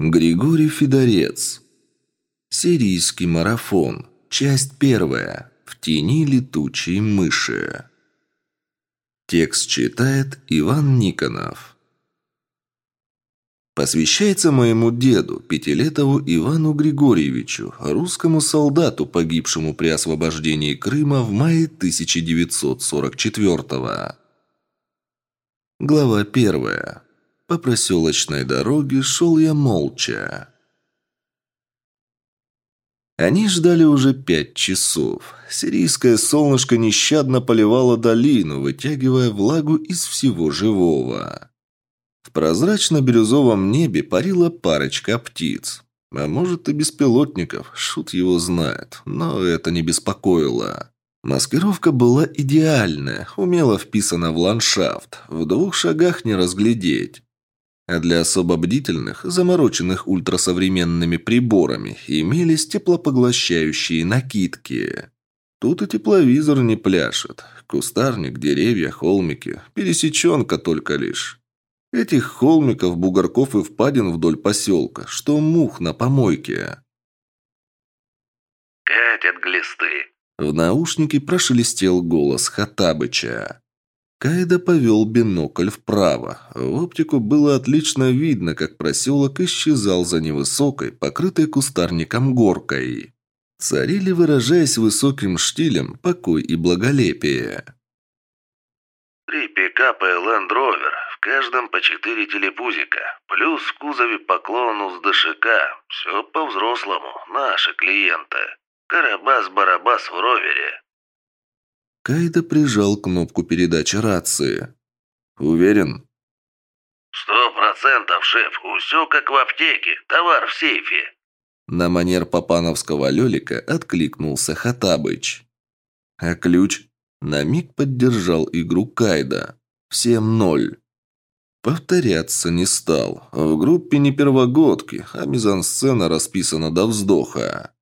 Григорий Федорец. Сирийский марафон. Часть первая. В тени летучей мыши. Текст читает Иван Никонов. Посвящается моему деду, пятилетову Ивану Григорьевичу, русскому солдату, погибшему при освобождении Крыма в мае 1944 -го. Глава первая. По проселочной дороге шел я молча. Они ждали уже пять часов. Сирийское солнышко нещадно поливало долину, вытягивая влагу из всего живого. В прозрачно-бирюзовом небе парила парочка птиц. А может и беспилотников, шут его знает, но это не беспокоило. Маскировка была идеальная, умело вписана в ландшафт, в двух шагах не разглядеть. А для особо бдительных, замороченных ультрасовременными приборами, имелись теплопоглощающие накидки. Тут и тепловизор не пляшет. Кустарник, деревья, холмики. Пересеченка только лишь. Этих холмиков, бугорков и впадин вдоль поселка, что мух на помойке. «Катят глисты!» В наушнике прошелестел голос Хатабыча. Кайда повел бинокль вправо. В оптику было отлично видно, как проселок исчезал за невысокой, покрытой кустарником горкой. Царили, выражаясь высоким штилем, покой и благолепие. «Три пикапа и Land Rover, в каждом по четыре телепузика, плюс в кузове поклону с ДШК. Все по-взрослому, наши клиенты. Карабас-барабас в ровере». Кайда прижал кнопку передачи рации. «Уверен?» «Сто процентов, шеф. Все как в аптеке. Товар в сейфе». На манер папановского лёлика откликнулся Хатабыч. «А ключ?» На миг поддержал игру Кайда. Всем ноль. Повторяться не стал. В группе не первогодки, а мизансцена расписана до вздоха.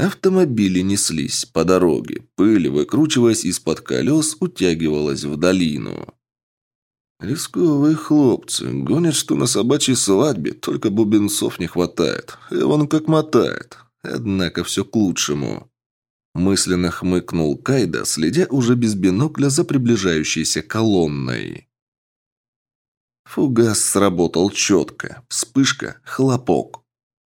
Автомобили неслись по дороге. Пыль, выкручиваясь из-под колес, утягивалась в долину. Рисковые хлопцы. Гонят, что на собачьей свадьбе, только бубенцов не хватает. И он как мотает. Однако все к лучшему. Мысленно хмыкнул Кайда, следя уже без бинокля за приближающейся колонной. Фугас сработал четко. Вспышка, хлопок.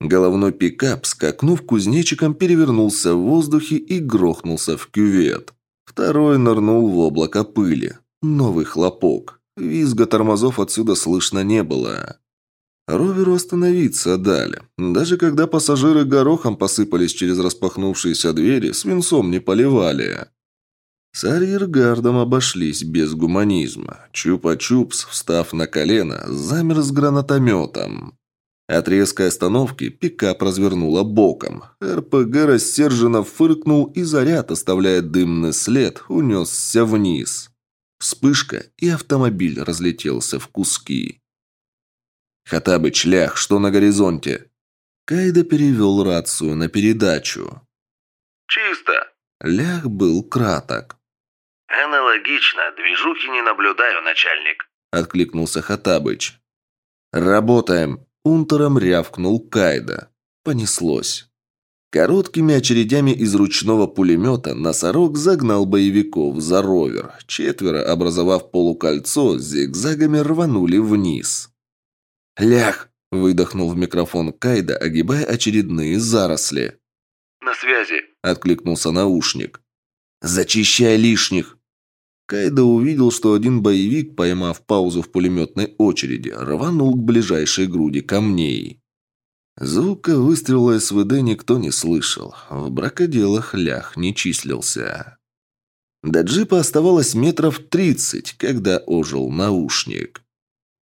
Головной пикап, скакнув кузнечиком, перевернулся в воздухе и грохнулся в кювет. Второй нырнул в облако пыли. Новый хлопок. Визга тормозов отсюда слышно не было. Роверу остановиться дали. Даже когда пассажиры горохом посыпались через распахнувшиеся двери, свинцом не поливали. С арьергардом обошлись без гуманизма. Чупа-чупс, встав на колено, замер с гранатометом. От резкой остановки пикап развернула боком. РПГ рассерженно фыркнул и заряд, оставляя дымный след, унесся вниз. Вспышка, и автомобиль разлетелся в куски. «Хатабыч, лях, что на горизонте?» Кайда перевел рацию на передачу. «Чисто!» Лях был краток. «Аналогично. Движухи не наблюдаю, начальник», — откликнулся Хатабыч. «Работаем!» Унтером рявкнул Кайда. Понеслось. Короткими очередями из ручного пулемета носорог загнал боевиков за ровер. Четверо, образовав полукольцо, зигзагами рванули вниз. «Лях!» – выдохнул в микрофон Кайда, огибая очередные заросли. «На связи!» – откликнулся наушник. «Зачищай лишних!» Кайда увидел, что один боевик, поймав паузу в пулеметной очереди, рванул к ближайшей груди камней. Звука выстрела СВД никто не слышал. В бракоделах лях не числился. До джипа оставалось метров тридцать, когда ожил наушник.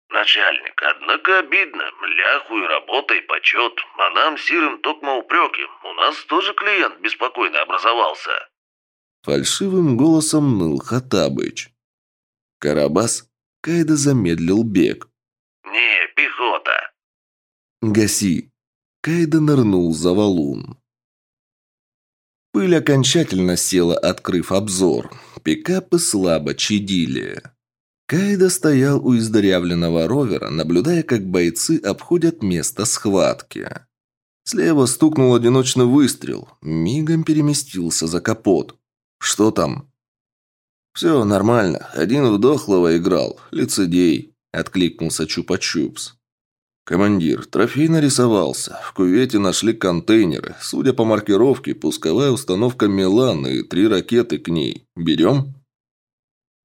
«Начальник, однако обидно. Ляху и работа, и почет. А нам, сирым, токмо упреки. У нас тоже клиент беспокойно образовался». Фальшивым голосом ныл Хатабыч. Карабас Кайда замедлил бег. «Не, пехота!» «Гаси!» Кайда нырнул за валун. Пыль окончательно села, открыв обзор. Пикапы слабо чадили. Кайда стоял у издырявленного ровера, наблюдая, как бойцы обходят место схватки. Слева стукнул одиночный выстрел. Мигом переместился за капот. «Что там?» «Все нормально. Один в играл. Лицедей», — откликнулся Чупа-Чупс. «Командир, трофей нарисовался. В кювете нашли контейнеры. Судя по маркировке, пусковая установка «Милан» и три ракеты к ней. Берем?»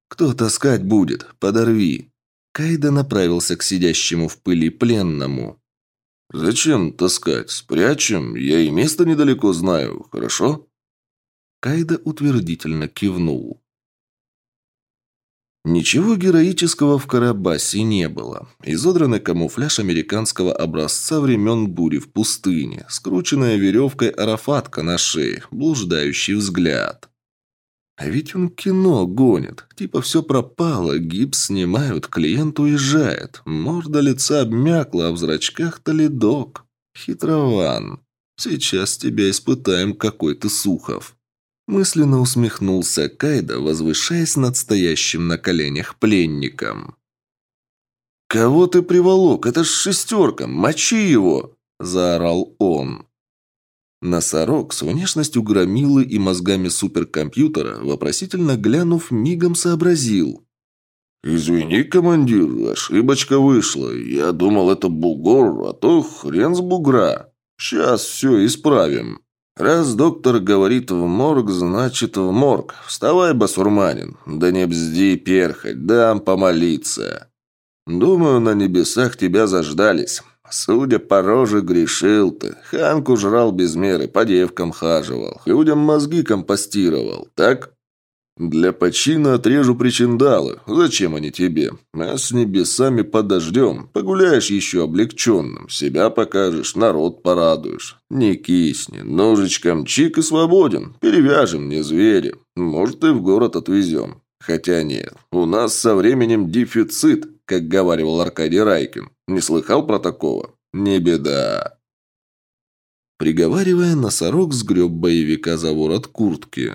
«Кто таскать будет? Подорви!» Кайда направился к сидящему в пыли пленному. «Зачем таскать? Спрячем. Я и место недалеко знаю. Хорошо?» Кайда утвердительно кивнул. Ничего героического в Карабасе не было. Изодранный камуфляж американского образца времен бури в пустыне, скрученная веревкой арафатка на шее, блуждающий взгляд. А ведь он кино гонит. Типа все пропало, гипс снимают, клиент уезжает. Морда лица обмякла, а в зрачках-то ледок. Хитрован. Сейчас тебя испытаем, какой ты Сухов. Мысленно усмехнулся Кайда, возвышаясь над стоящим на коленях пленником. «Кого ты приволок? Это ж шестерка! Мочи его!» – заорал он. Носорог с внешностью громилы и мозгами суперкомпьютера, вопросительно глянув, мигом сообразил. «Извини, командир, ошибочка вышла. Я думал, это бугор, а то хрен с бугра. Сейчас все исправим». «Раз доктор говорит в морг, значит в морг. Вставай, басурманин. Да не бзди перхоть, дам помолиться. Думаю, на небесах тебя заждались. Судя по роже, грешил ты. Ханку жрал без меры, по девкам хаживал. Людям мозги компостировал, так?» «Для почина отрежу причиндалы. Зачем они тебе? А с небесами подождем. Погуляешь еще облегченным. Себя покажешь, народ порадуешь. Не кисни. Ножичком чик и свободен. Перевяжем, не звери. Может, и в город отвезем. Хотя нет, у нас со временем дефицит, как говаривал Аркадий Райкин. Не слыхал про такого? Не беда». Приговаривая, носорог сгреб боевика за ворот куртки.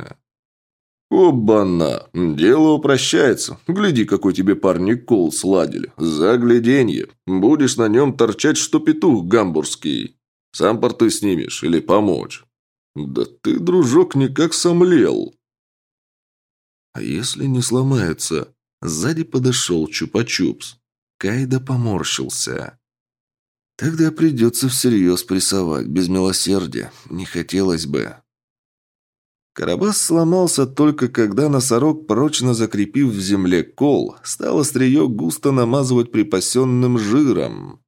«Оба-на! Дело упрощается. Гляди, какой тебе парни кол сладили. Загляденье. Будешь на нем торчать, что петух гамбургский. Сам порты снимешь или помочь?» «Да ты, дружок, никак сомлел!» «А если не сломается?» Сзади подошел Чупа-Чупс. Кайда поморщился. «Тогда придется всерьез прессовать, без милосердия. Не хотелось бы». Карабас сломался только когда носорог, прочно закрепив в земле кол, стал острие густо намазывать припасенным жиром.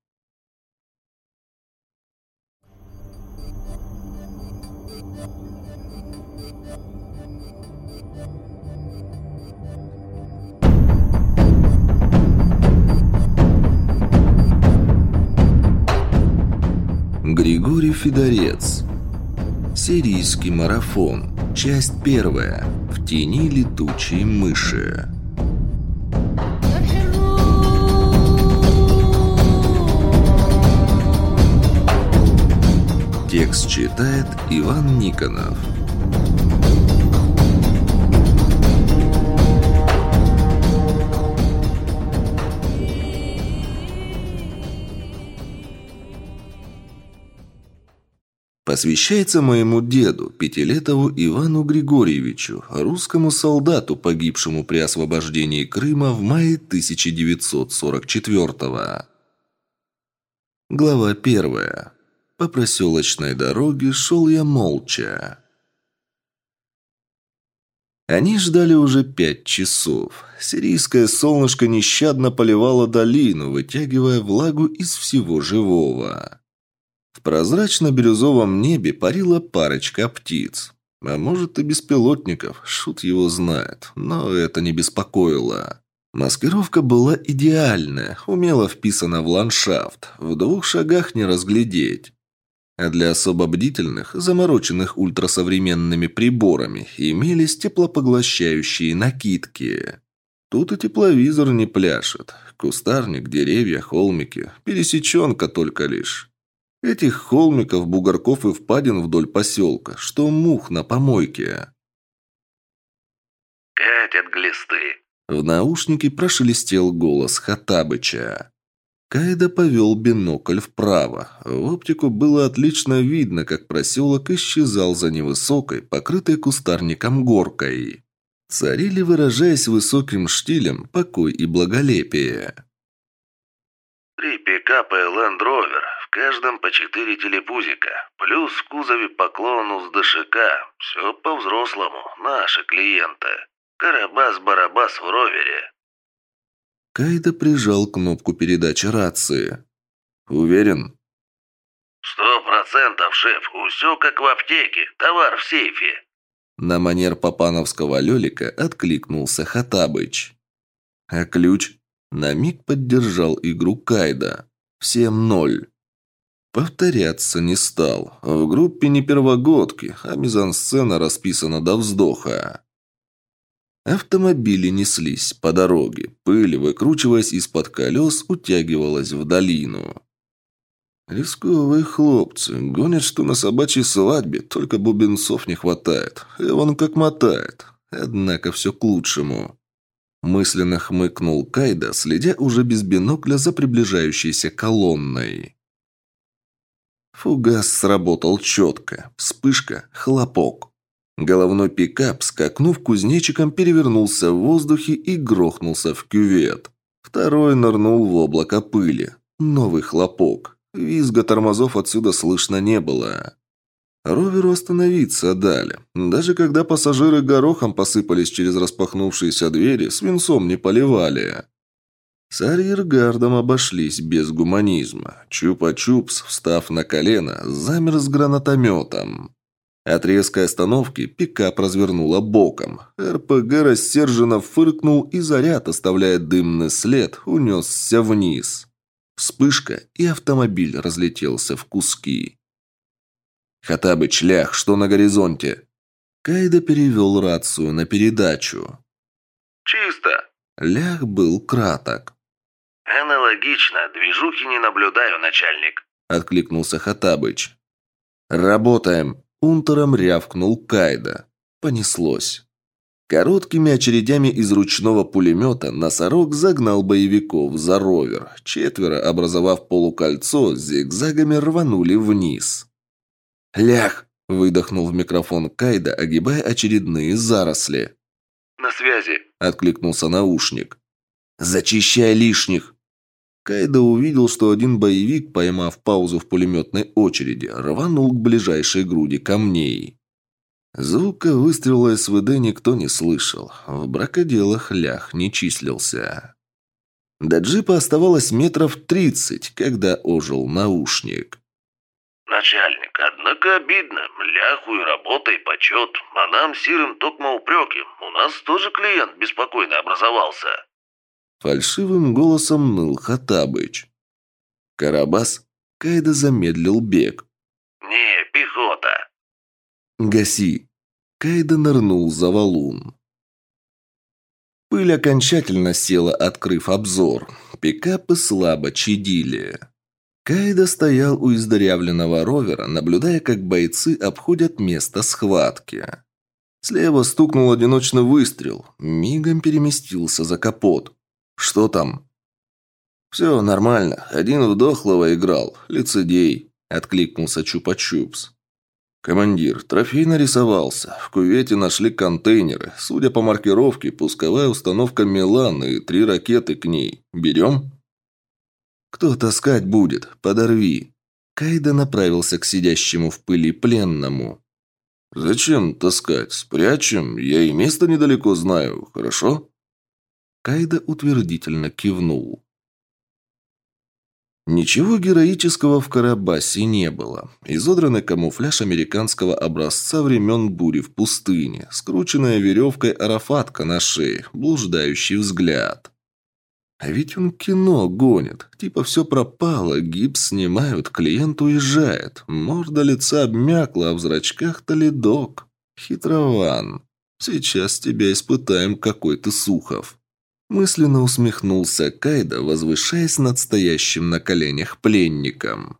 Григорий Федорец Сирийский марафон Часть первая. В тени летучей мыши. Текст читает Иван Никонов. Посвящается моему деду, Пятилетову Ивану Григорьевичу, русскому солдату, погибшему при освобождении Крыма в мае 1944 -го. Глава первая. По проселочной дороге шел я молча. Они ждали уже пять часов. Сирийское солнышко нещадно поливало долину, вытягивая влагу из всего живого. Прозрачно-бирюзовом небе парила парочка птиц. А может и беспилотников, шут его знает, но это не беспокоило. Маскировка была идеальная, умело вписана в ландшафт, в двух шагах не разглядеть. А для особо бдительных, замороченных ультрасовременными приборами, имелись теплопоглощающие накидки. Тут и тепловизор не пляшет. Кустарник, деревья, холмики. Пересеченка только лишь. Этих холмиков, бугорков и впадин вдоль поселка, что мух на помойке. «Катят глисты», — В наушнике прошелестел голос Хатабыча. Кайда повел бинокль вправо. В оптику было отлично видно, как проселок исчезал за невысокой, покрытой кустарником горкой. Царили, выражаясь высоким штилем, покой и благолепие. Три пикапа и Land Rover, каждом по четыре телепузика, плюс в кузове поклону с ДШК. Все по-взрослому, наши клиенты. Карабас-барабас в ровере. Кайда прижал кнопку передачи рации. «Уверен?» «Сто процентов, шеф. Все как в аптеке. Товар в сейфе». На манер папановского лёлика откликнулся Хатабыч. «А ключ?» На миг поддержал игру Кайда. Всем ноль. Повторяться не стал. В группе не первогодки, а мизансцена расписана до вздоха. Автомобили неслись по дороге. Пыль, выкручиваясь из-под колес, утягивалась в долину. Рисковые хлопцы. Гонят, что на собачьей свадьбе, только бубенцов не хватает. И он как мотает. Однако все к лучшему. Мысленно хмыкнул Кайда, следя уже без бинокля за приближающейся колонной. Фугас сработал четко. Вспышка, хлопок. Головной пикап, скакнув кузнечиком, перевернулся в воздухе и грохнулся в кювет. Второй нырнул в облако пыли. Новый хлопок. Визга тормозов отсюда слышно не было. Роверу остановиться дали. Даже когда пассажиры горохом посыпались через распахнувшиеся двери, свинцом не поливали. С арьергардом обошлись без гуманизма. Чупа-чупс, встав на колено, замер с гранатометом. От резкой остановки пикап развернула боком. РПГ рассерженно фыркнул и заряд, оставляя дымный след, унесся вниз. Вспышка, и автомобиль разлетелся в куски. «Хатабыч, лях, что на горизонте?» Кайда перевел рацию на передачу. «Чисто». Лях был краток. «Аналогично. Движухи не наблюдаю, начальник», — откликнулся Хатабыч. «Работаем», Унтером рявкнул Кайда. Понеслось. Короткими очередями из ручного пулемета носорог загнал боевиков за ровер. Четверо, образовав полукольцо, зигзагами рванули вниз. «Лях!» – выдохнул в микрофон Кайда, огибая очередные заросли. «На связи!» – откликнулся наушник. «Зачищай лишних!» Кайда увидел, что один боевик, поймав паузу в пулеметной очереди, рванул к ближайшей груди камней. Звука выстрела СВД никто не слышал. В бракоделах лях не числился. До джипа оставалось метров тридцать, когда ожил наушник. «Начальник, однако обидно. Ляху и работа, и почет. А нам, сирым, токмо упреки. У нас тоже клиент беспокойно образовался». Фальшивым голосом ныл Хатабыч. Карабас Кайда замедлил бег. «Не, пехота!» «Гаси!» Кайда нырнул за валун. Пыль окончательно села, открыв обзор. Пикапы слабо чадили. Кайда стоял у издырявленного ровера, наблюдая, как бойцы обходят место схватки. Слева стукнул одиночный выстрел. Мигом переместился за капот. «Что там?» «Все нормально. Один в дохлого играл. Лицедей», — откликнулся Чупа-Чупс. «Командир, трофей нарисовался. В кувете нашли контейнеры. Судя по маркировке, пусковая установка «Милан» и три ракеты к ней. Берем?» «Кто таскать будет? Подорви». Кайда направился к сидящему в пыли пленному. «Зачем таскать? Спрячем. Я и место недалеко знаю. Хорошо?» Кайда утвердительно кивнул. Ничего героического в Карабасе не было. Изодранный камуфляж американского образца времен бури в пустыне, скрученная веревкой арафатка на шее, блуждающий взгляд. А ведь он кино гонит. Типа все пропало, гипс снимают, клиент уезжает. Морда лица обмякла, а в зрачках-то ледок. Хитрован. Сейчас тебя испытаем, какой ты Сухов. Мысленно усмехнулся Кайда, возвышаясь над стоящим на коленях пленником.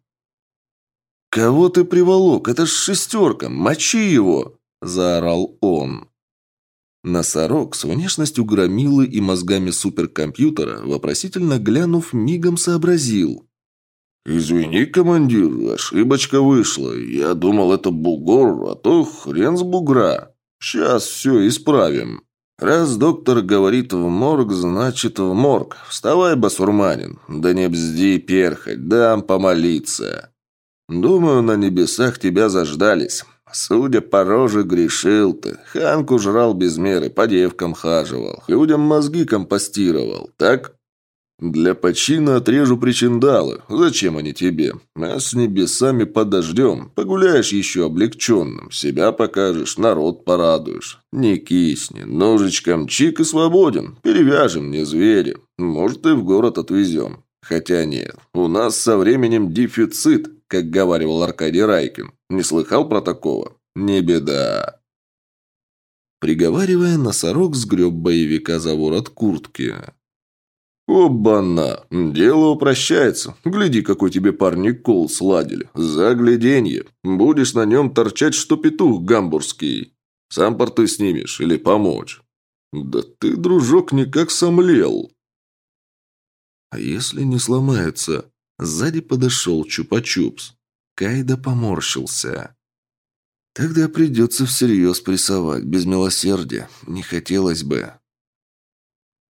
«Кого ты приволок? Это ж шестерка! Мочи его!» – заорал он. Носорог с внешностью громилы и мозгами суперкомпьютера, вопросительно глянув, мигом сообразил. «Извини, командир, ошибочка вышла. Я думал, это бугор, а то хрен с бугра. Сейчас все исправим». «Раз доктор говорит в морг, значит в морг. Вставай, басурманин. Да не бзди перхоть, дам помолиться. Думаю, на небесах тебя заждались. Судя по роже, грешил ты. Ханку жрал без меры, по девкам хаживал. Людям мозги компостировал, так?» «Для почина отрежу причиндалы. Зачем они тебе? А с небесами подождем. Погуляешь еще облегченным. Себя покажешь, народ порадуешь. Не кисни. Ножичком чик и свободен. Перевяжем, не звери. Может, и в город отвезем. Хотя нет, у нас со временем дефицит, как говаривал Аркадий Райкин. Не слыхал про такого? Не беда». Приговаривая, носорог сгреб боевика за ворот куртки. «Оба-на! Дело упрощается. Гляди, какой тебе парни кол сладили. Загляденье. Будешь на нем торчать, что петух гамбургский. Сам порты снимешь или помочь?» «Да ты, дружок, никак сомлел!» «А если не сломается?» Сзади подошел Чупа-Чупс. Кайда поморщился. «Тогда придется всерьез прессовать, без милосердия. Не хотелось бы».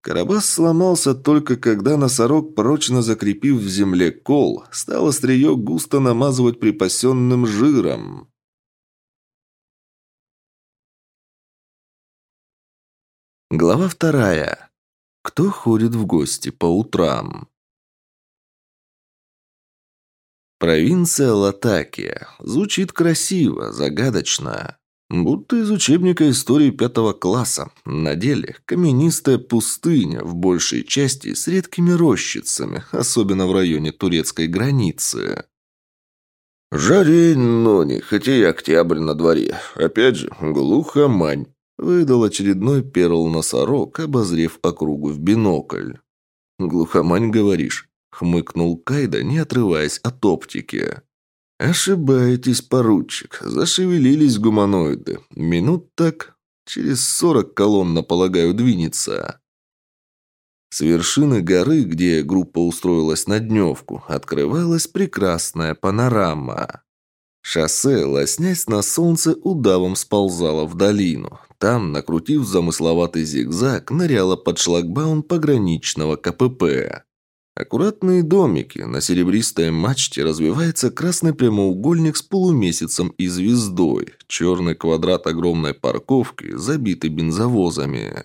Карабас сломался только когда носорог, прочно закрепив в земле кол, стал острие густо намазывать припасенным жиром. Глава вторая. Кто ходит в гости по утрам? Провинция Латакия. Звучит красиво, загадочно. Будто из учебника истории пятого класса. На деле каменистая пустыня, в большей части с редкими рощицами, особенно в районе турецкой границы. «Жарень, но не, хотя и октябрь на дворе. Опять же, глухомань», — выдал очередной перл-носорог, обозрев округу в бинокль. «Глухомань, говоришь?» — хмыкнул Кайда, не отрываясь от оптики. «Ошибаетесь, поручик. Зашевелились гуманоиды. Минут так. Через сорок колонна, полагаю, двинется». С вершины горы, где группа устроилась на дневку, открывалась прекрасная панорама. Шоссе, лоснясь на солнце, удавом сползало в долину. Там, накрутив замысловатый зигзаг, ныряла под шлагбаум пограничного КПП. Аккуратные домики, на серебристой мачте развивается красный прямоугольник с полумесяцем и звездой, черный квадрат огромной парковки, забитый бензовозами.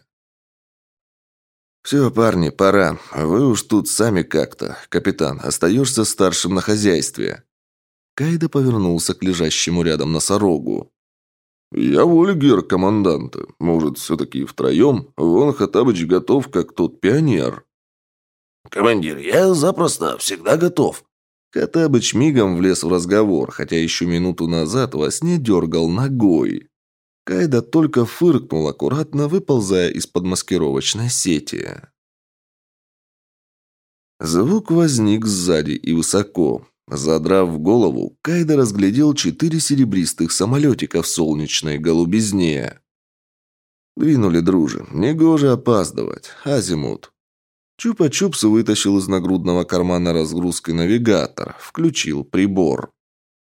«Все, парни, пора. Вы уж тут сами как-то. Капитан, остаешься старшим на хозяйстве». Кайда повернулся к лежащему рядом носорогу. «Я волю, команданта. Может, все-таки втроем? Вон Хатабыч готов, как тот пионер». «Командир, я запросто, всегда готов». Хатабыч мигом влез в разговор, хотя еще минуту назад во сне дергал ногой. Кайда только фыркнул аккуратно, выползая из-под маскировочной сети. Звук возник сзади и высоко. Задрав голову, Кайда разглядел четыре серебристых самолетика в солнечной голубизне. Двинули дружи. Негоже опаздывать. Азимут. Чупа-Чупс вытащил из нагрудного кармана разгрузкой навигатор, включил прибор.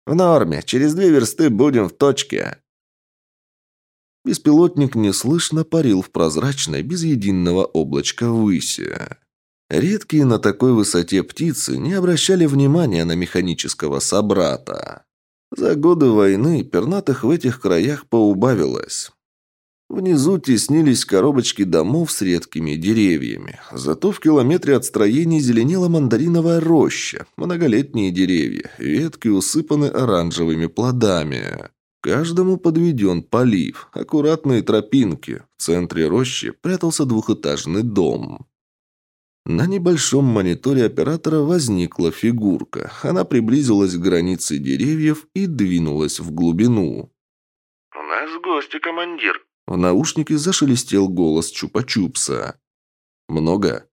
«В норме. Через две версты будем в точке». Беспилотник неслышно парил в прозрачной, без единого облачка выси. Редкие на такой высоте птицы не обращали внимания на механического собрата. За годы войны пернатых в этих краях поубавилось. Внизу теснились коробочки домов с редкими деревьями. Зато в километре от строений зеленела мандариновая роща, многолетние деревья, ветки усыпаны оранжевыми плодами. Каждому подведен полив, аккуратные тропинки. В центре рощи прятался двухэтажный дом. На небольшом мониторе оператора возникла фигурка. Она приблизилась к границе деревьев и двинулась в глубину. «У нас гости, командир», в наушнике зашелестел голос Чупа-Чупса. «Много?»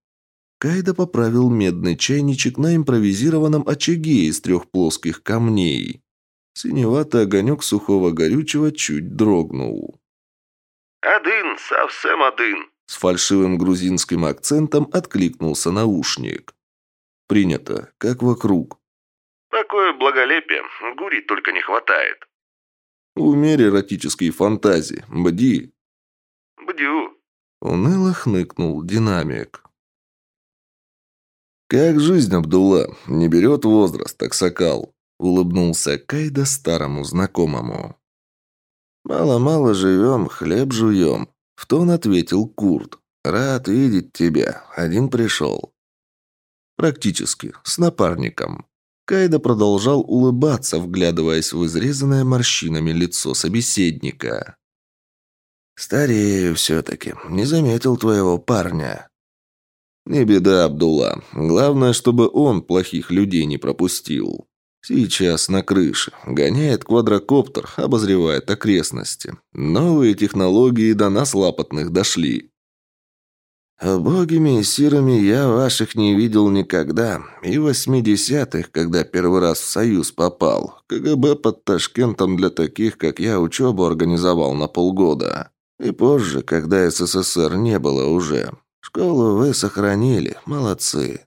Кайда поправил медный чайничек на импровизированном очаге из трех плоских камней. Синеватый огонек сухого горючего чуть дрогнул. «Один, совсем один!» С фальшивым грузинским акцентом откликнулся наушник. «Принято. Как вокруг?» «Такое благолепие. Гури только не хватает». «Умерь эротические фантазии. Бди». «Бдю». Уныло хныкнул динамик. «Как жизнь, Абдулла? Не берет возраст, так сокал?» Улыбнулся Кайда старому знакомому. «Мало-мало живем, хлеб жуем», — в тон ответил Курт. «Рад видеть тебя. Один пришел». Практически, с напарником. Кайда продолжал улыбаться, вглядываясь в изрезанное морщинами лицо собеседника. «Старею все-таки. Не заметил твоего парня». «Не беда, Абдулла. Главное, чтобы он плохих людей не пропустил». Сейчас на крыше. Гоняет квадрокоптер, обозревает окрестности. Новые технологии до нас лапотных дошли. Богими и сирами я ваших не видел никогда. И в восьмидесятых, когда первый раз в Союз попал, КГБ под Ташкентом для таких, как я, учебу организовал на полгода. И позже, когда СССР не было уже. Школу вы сохранили, молодцы.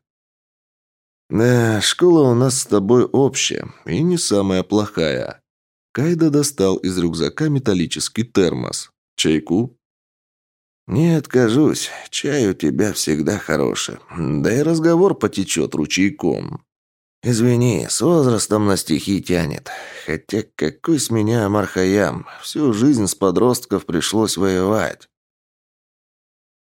«Да, школа у нас с тобой общая, и не самая плохая». Кайда достал из рюкзака металлический термос. «Чайку?» «Не откажусь. Чай у тебя всегда хороший. Да и разговор потечет ручейком. Извини, с возрастом на стихи тянет. Хотя какой с меня Мархаям. Всю жизнь с подростков пришлось воевать».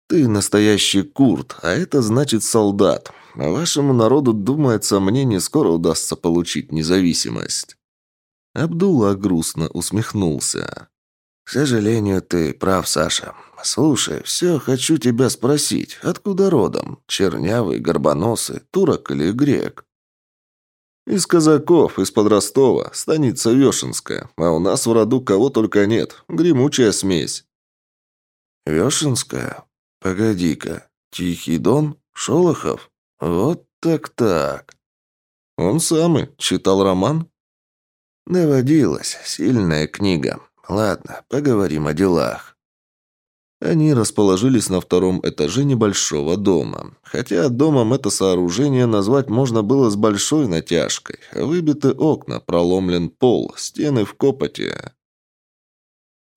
«Ты настоящий курт, а это значит солдат. Вашему народу, думается, мне не скоро удастся получить независимость». Абдулла грустно усмехнулся. «К сожалению, ты прав, Саша. Слушай, все хочу тебя спросить. Откуда родом? Чернявый, горбоносый, турок или грек?» «Из казаков, из-под Ростова, станица Вешенская. А у нас в роду кого только нет. Гремучая смесь». «Вешенская? Погоди-ка. Тихий Дон? Шолохов?» «Вот так-так. Он самый. Читал роман?» «Доводилось. Сильная книга. Ладно, поговорим о делах». Они расположились на втором этаже небольшого дома. Хотя домом это сооружение назвать можно было с большой натяжкой. Выбиты окна, проломлен пол, стены в копоте.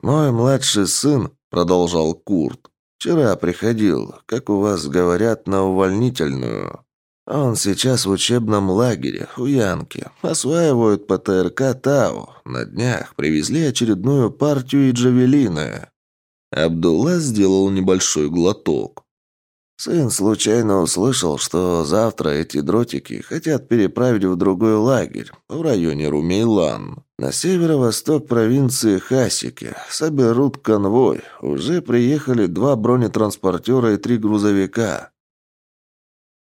«Мой младший сын», — продолжал Курт, Вчера приходил, как у вас говорят, на увольнительную. Он сейчас в учебном лагере, у Янки. Осваивают ПТРК ТАУ. На днях привезли очередную партию и джавелины. Абдулла сделал небольшой глоток. Сын случайно услышал, что завтра эти дротики хотят переправить в другой лагерь, в районе Румейлан. На северо-восток провинции Хасики. Соберут конвой. Уже приехали два бронетранспортера и три грузовика.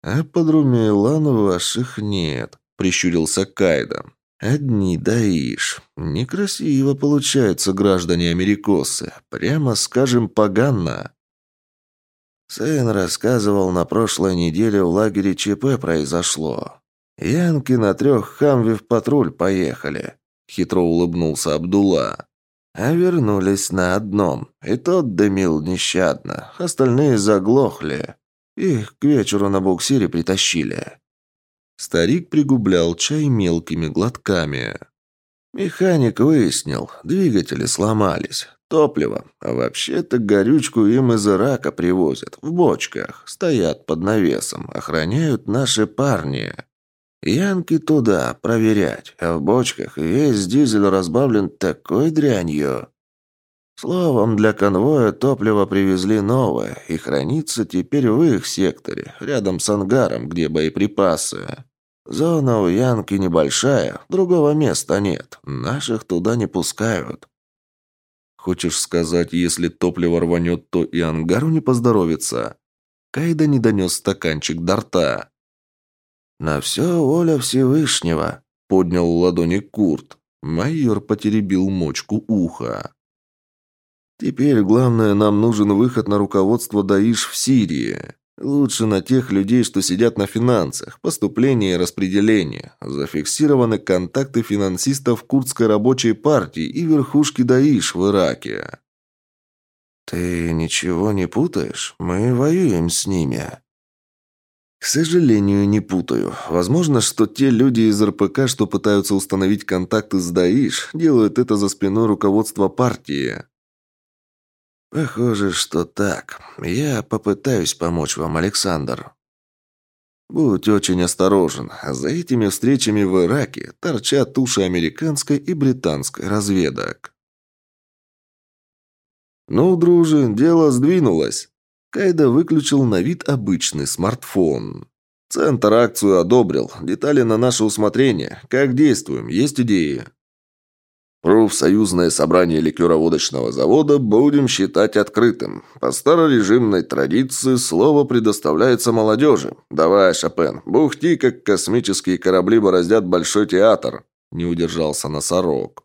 «А под Румейлан ваших нет», — прищурился Кайда. «Одни даишь. Некрасиво получается, граждане америкосы. Прямо скажем, поганно». Сын рассказывал, на прошлой неделе в лагере ЧП произошло. Янки на трех хамви в патруль поехали. Хитро улыбнулся Абдулла. А вернулись на одном. И тот дымил нещадно. Остальные заглохли. Их к вечеру на буксире притащили. Старик пригублял чай мелкими глотками. Механик выяснил, двигатели сломались. Топливо. А вообще-то горючку им из Ирака привозят. В бочках. Стоят под навесом. Охраняют наши парни. Янки туда проверять. А в бочках весь дизель разбавлен такой дрянью. Словом, для конвоя топливо привезли новое, и хранится теперь в их секторе, рядом с ангаром, где боеприпасы. Зона у Янки небольшая, другого места нет. Наших туда не пускают. Хочешь сказать, если топливо рванет, то и ангару не поздоровится? Кайда не донес стаканчик до рта. «На все воля Всевышнего», — поднял ладони Курт. Майор потеребил мочку уха. «Теперь главное, нам нужен выход на руководство Даиш в Сирии. Лучше на тех людей, что сидят на финансах, поступление и распределение. Зафиксированы контакты финансистов Курдской рабочей партии и верхушки Даиш в Ираке. «Ты ничего не путаешь? Мы воюем с ними». «К сожалению, не путаю. Возможно, что те люди из РПК, что пытаются установить контакты с Даиш, делают это за спиной руководства партии». «Похоже, что так. Я попытаюсь помочь вам, Александр». «Будь очень осторожен. За этими встречами в Ираке торчат уши американской и британской разведок». «Ну, друже, дело сдвинулось». Кайда выключил на вид обычный смартфон. «Центр акцию одобрил. Детали на наше усмотрение. Как действуем? Есть идеи?» Профсоюзное собрание ликероводочного завода будем считать открытым. По старорежимной традиции слово предоставляется молодежи. Давай, Шопен, бухти, как космические корабли бороздят Большой театр. Не удержался носорог.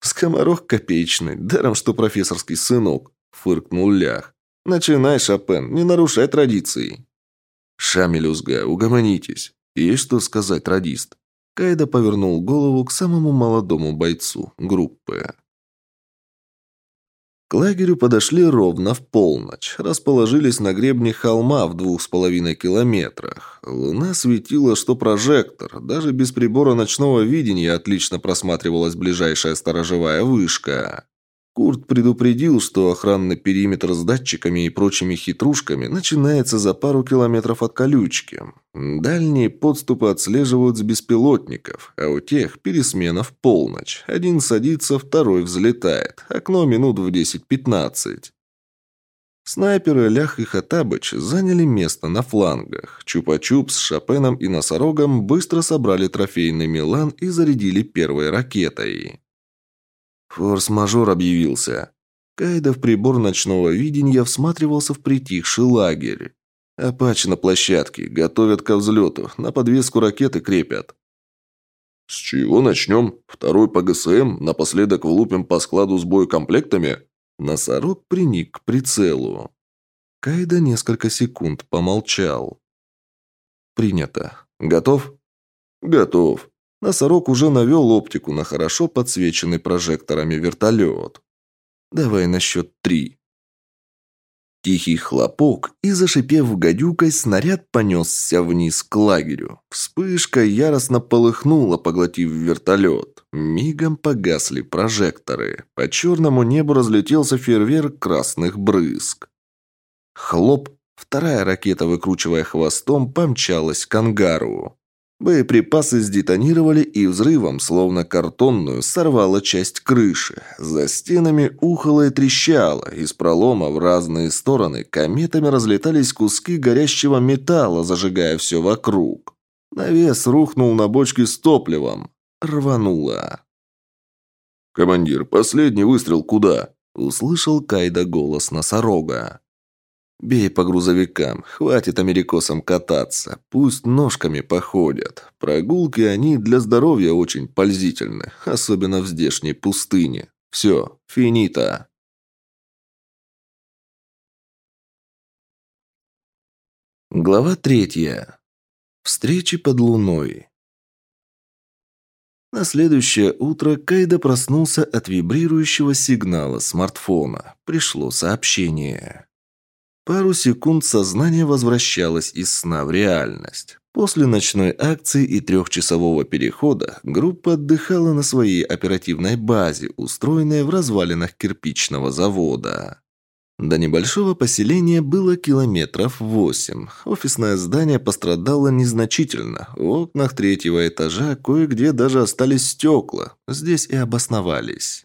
«Скоморох копеечный, даром что профессорский сынок», — фыркнул Лях. «Начинай, Шопен, не нарушай традиции». «Шамилюзга, угомонитесь. Есть что сказать, радист?» Кайда повернул голову к самому молодому бойцу группы. К лагерю подошли ровно в полночь. Расположились на гребне холма в двух с половиной километрах. Луна светила, что прожектор. Даже без прибора ночного видения отлично просматривалась ближайшая сторожевая вышка. Курт предупредил, что охранный периметр с датчиками и прочими хитрушками начинается за пару километров от колючки. Дальние подступы отслеживают с беспилотников, а у тех пересмена в полночь. Один садится, второй взлетает. Окно минут в 10-15. Снайперы Лях и Хатабыч заняли место на флангах. Чупа-Чуп с Шопеном и Носорогом быстро собрали трофейный Милан и зарядили первой ракетой. Форс-мажор объявился. Кайда в прибор ночного видения всматривался в притихший лагерь. Апач на площадке, готовят ко взлету, на подвеску ракеты крепят. «С чего начнем? Второй по ГСМ, напоследок влупим по складу с боекомплектами?» Носорог приник к прицелу. Кайда несколько секунд помолчал. «Принято. Готов?» «Готов». Носорог уже навел оптику на хорошо подсвеченный прожекторами вертолет. «Давай на счет три». Тихий хлопок, и, зашипев гадюкой, снаряд понесся вниз к лагерю. Вспышка яростно полыхнула, поглотив вертолет. Мигом погасли прожекторы. По черному небу разлетелся фейерверк красных брызг. Хлоп! Вторая ракета, выкручивая хвостом, помчалась к ангару. Боеприпасы сдетонировали и взрывом, словно картонную, сорвала часть крыши. За стенами ухало и трещало, из пролома в разные стороны кометами разлетались куски горящего металла, зажигая все вокруг. Навес рухнул на бочке с топливом. Рвануло. «Командир, последний выстрел куда?» – услышал Кайда голос носорога. «Бей по грузовикам, хватит америкосам кататься, пусть ножками походят. Прогулки они для здоровья очень пользительны, особенно в здешней пустыне. Все, финита». Глава третья. Встречи под луной. На следующее утро Кайда проснулся от вибрирующего сигнала смартфона. Пришло сообщение. Пару секунд сознание возвращалось из сна в реальность. После ночной акции и трехчасового перехода группа отдыхала на своей оперативной базе, устроенной в развалинах кирпичного завода. До небольшого поселения было километров восемь. Офисное здание пострадало незначительно. В окнах третьего этажа кое-где даже остались стекла. Здесь и обосновались.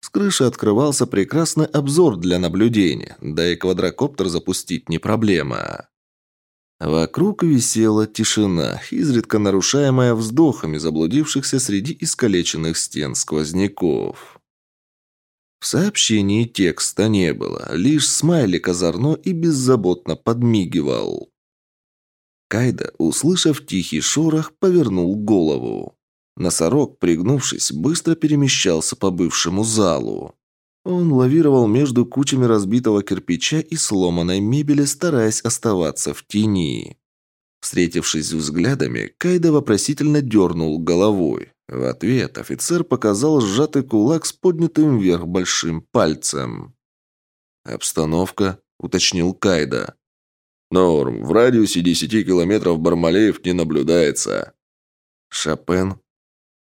С крыши открывался прекрасный обзор для наблюдения, да и квадрокоптер запустить не проблема. Вокруг висела тишина, изредка нарушаемая вздохами заблудившихся среди искалеченных стен сквозняков. В сообщении текста не было, лишь смайлик озорно и беззаботно подмигивал. Кайда, услышав тихий шорох, повернул голову. Носорог, пригнувшись, быстро перемещался по бывшему залу. Он лавировал между кучами разбитого кирпича и сломанной мебели, стараясь оставаться в тени. Встретившись взглядами, Кайда вопросительно дернул головой. В ответ офицер показал сжатый кулак с поднятым вверх большим пальцем. «Обстановка?» – уточнил Кайда. «Норм. В радиусе десяти километров Бармалеев не наблюдается». «Шопен?»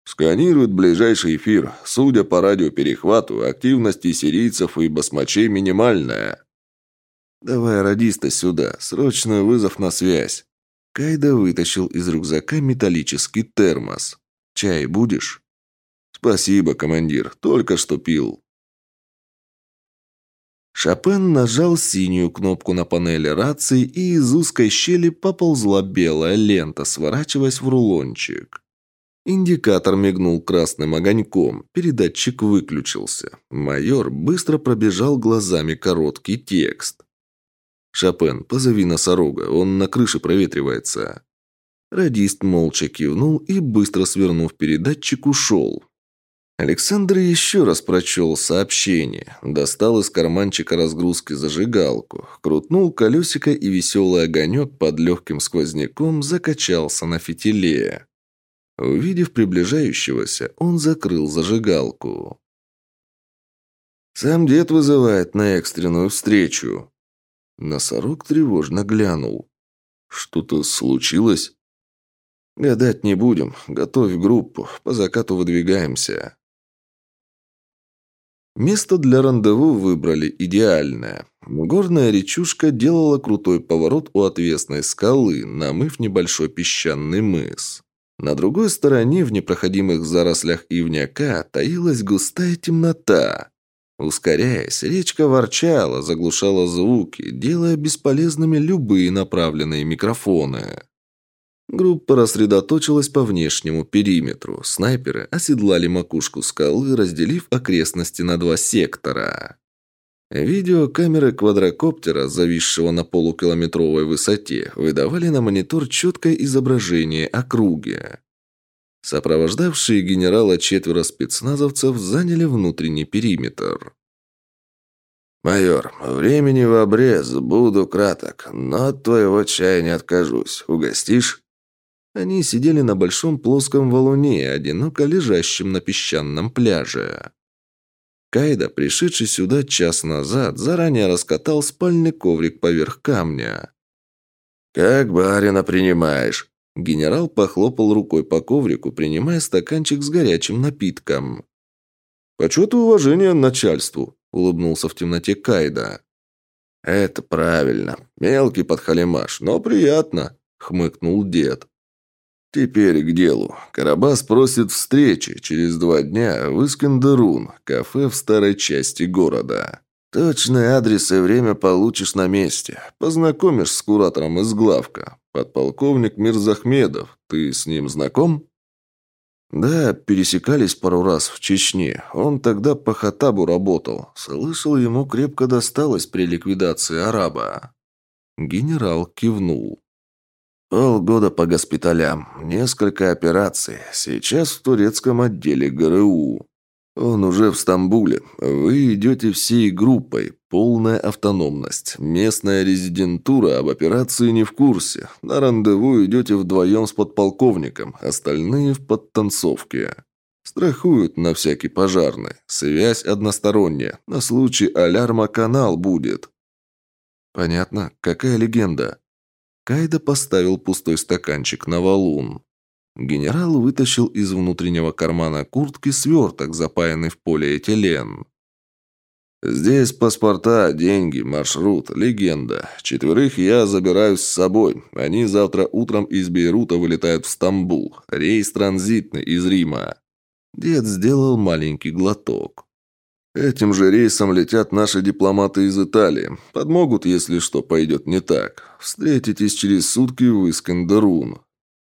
«Сканирует ближайший эфир. Судя по радиоперехвату, активности сирийцев и басмачей минимальная». «Давай радиста сюда. Срочный вызов на связь». Кайда вытащил из рюкзака металлический термос. «Чай будешь?» «Спасибо, командир. Только что пил». Шопен нажал синюю кнопку на панели рации, и из узкой щели поползла белая лента, сворачиваясь в рулончик. Индикатор мигнул красным огоньком, передатчик выключился. Майор быстро пробежал глазами короткий текст. «Шопен, позови носорога, он на крыше проветривается». Радист молча кивнул и, быстро свернув передатчик, ушел. Александр еще раз прочел сообщение, достал из карманчика разгрузки зажигалку, крутнул колесико и веселый огонек под легким сквозняком закачался на фитиле. Увидев приближающегося, он закрыл зажигалку. «Сам дед вызывает на экстренную встречу». Носорог тревожно глянул. «Что-то случилось?» «Гадать не будем. Готовь группу. По закату выдвигаемся». Место для рандеву выбрали идеальное. Горная речушка делала крутой поворот у отвесной скалы, намыв небольшой песчаный мыс. На другой стороне, в непроходимых зарослях ивняка, таилась густая темнота. Ускоряясь, речка ворчала, заглушала звуки, делая бесполезными любые направленные микрофоны. Группа рассредоточилась по внешнему периметру. Снайперы оседлали макушку скалы, разделив окрестности на два сектора. Видеокамеры квадрокоптера, зависшего на полукилометровой высоте, выдавали на монитор четкое изображение округи. Сопровождавшие генерала четверо спецназовцев заняли внутренний периметр. «Майор, времени в обрез, буду краток, но от твоего чая не откажусь. Угостишь?» Они сидели на большом плоском валуне, одиноко лежащем на песчаном пляже. Кайда, пришедший сюда час назад, заранее раскатал спальный коврик поверх камня. «Как барина принимаешь?» Генерал похлопал рукой по коврику, принимая стаканчик с горячим напитком. «Почет и уважение начальству», — улыбнулся в темноте Кайда. «Это правильно. Мелкий подхалимаш, но приятно», — хмыкнул дед. Теперь к делу. Карабас просит встречи через два дня в Искандерун, кафе в старой части города. Точный адрес и время получишь на месте. Познакомишь с куратором из главка. Подполковник Мирзахмедов. Ты с ним знаком? Да, пересекались пару раз в Чечне. Он тогда по Хатабу работал. Слышал, ему крепко досталось при ликвидации араба. Генерал кивнул. Полгода по госпиталям, несколько операций. Сейчас в турецком отделе ГРУ. Он уже в Стамбуле. Вы идете всей группой. Полная автономность. Местная резидентура об операции не в курсе. На рандеву идете вдвоем с подполковником. Остальные в подтанцовке. Страхуют на всякий пожарный. Связь односторонняя. На случай алярма канал будет. Понятно. Какая легенда? Кайда поставил пустой стаканчик на валун. Генерал вытащил из внутреннего кармана куртки сверток, запаянный в полиэтилен. «Здесь паспорта, деньги, маршрут, легенда. Четверых я забираю с собой. Они завтра утром из Бейрута вылетают в Стамбул. Рейс транзитный из Рима». Дед сделал маленький глоток. Этим же рейсом летят наши дипломаты из Италии. Подмогут, если что пойдет не так. Встретитесь через сутки в Искандерун.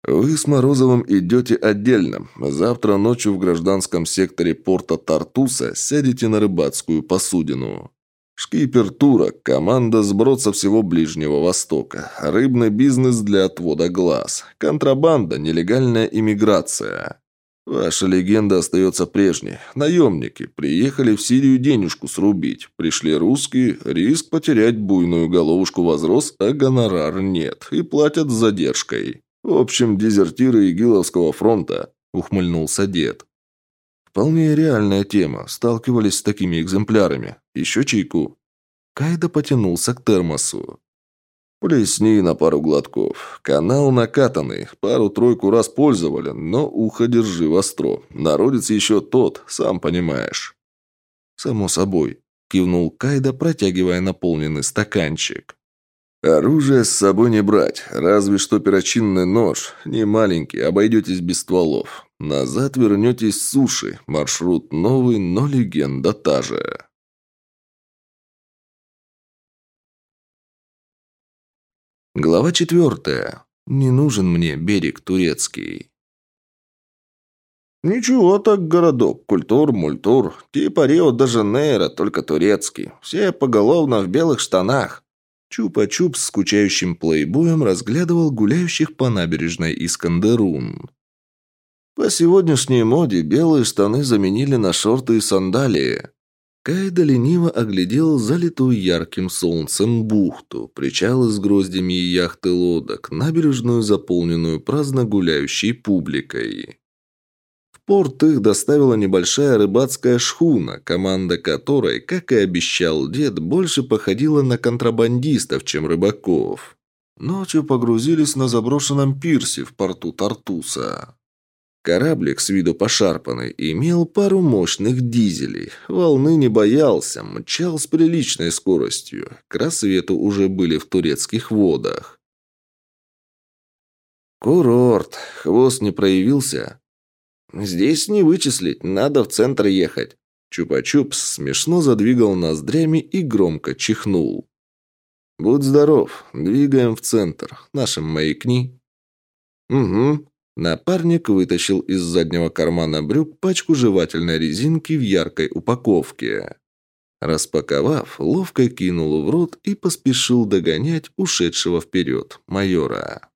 Вы с Морозовым идете отдельно. Завтра ночью в гражданском секторе порта Тартуса сядете на рыбацкую посудину. Шкипер Турок, команда сброд со всего Ближнего Востока. Рыбный бизнес для отвода глаз. Контрабанда, нелегальная иммиграция. Ваша легенда остается прежней. Наемники приехали в Сирию денежку срубить. Пришли русские, риск потерять буйную головушку возрос, а гонорар нет. И платят с задержкой. В общем, дезертиры Игиловского фронта, ухмыльнулся дед. Вполне реальная тема. Сталкивались с такими экземплярами. Еще чайку? Кайда потянулся к термосу. Плесни на пару глотков. Канал накатанный. Пару-тройку раз пользовали, но ухо держи востро. Народец еще тот, сам понимаешь. Само собой, кивнул Кайда, протягивая наполненный стаканчик. Оружие с собой не брать, разве что перочинный нож. Не маленький, обойдетесь без стволов. Назад вернетесь с суши. Маршрут новый, но легенда та же. Глава четвертая. Не нужен мне берег турецкий. «Ничего так городок. Культур, мультур. Типа Рио-де-Жанейро, только турецкий. Все поголовно в белых штанах». Чупа-чуп с скучающим плейбоем разглядывал гуляющих по набережной Искандерун. По сегодняшней моде белые штаны заменили на шорты и сандалии. Кайда лениво оглядел залитую ярким солнцем бухту, причалы с гроздями и яхты лодок, набережную, заполненную праздно гуляющей публикой. В порт их доставила небольшая рыбацкая шхуна, команда которой, как и обещал дед, больше походила на контрабандистов, чем рыбаков. Ночью погрузились на заброшенном пирсе в порту Тартуса. Кораблик с виду пошарпанный имел пару мощных дизелей. Волны не боялся, мчал с приличной скоростью. К рассвету уже были в турецких водах. «Курорт. Хвост не проявился?» «Здесь не вычислить, надо в центр ехать». Чупа-чупс смешно задвигал ноздрями и громко чихнул. «Будь здоров, двигаем в центр. Нашим маякни». «Угу», Напарник вытащил из заднего кармана брюк пачку жевательной резинки в яркой упаковке. Распаковав, ловко кинул в рот и поспешил догонять ушедшего вперед майора.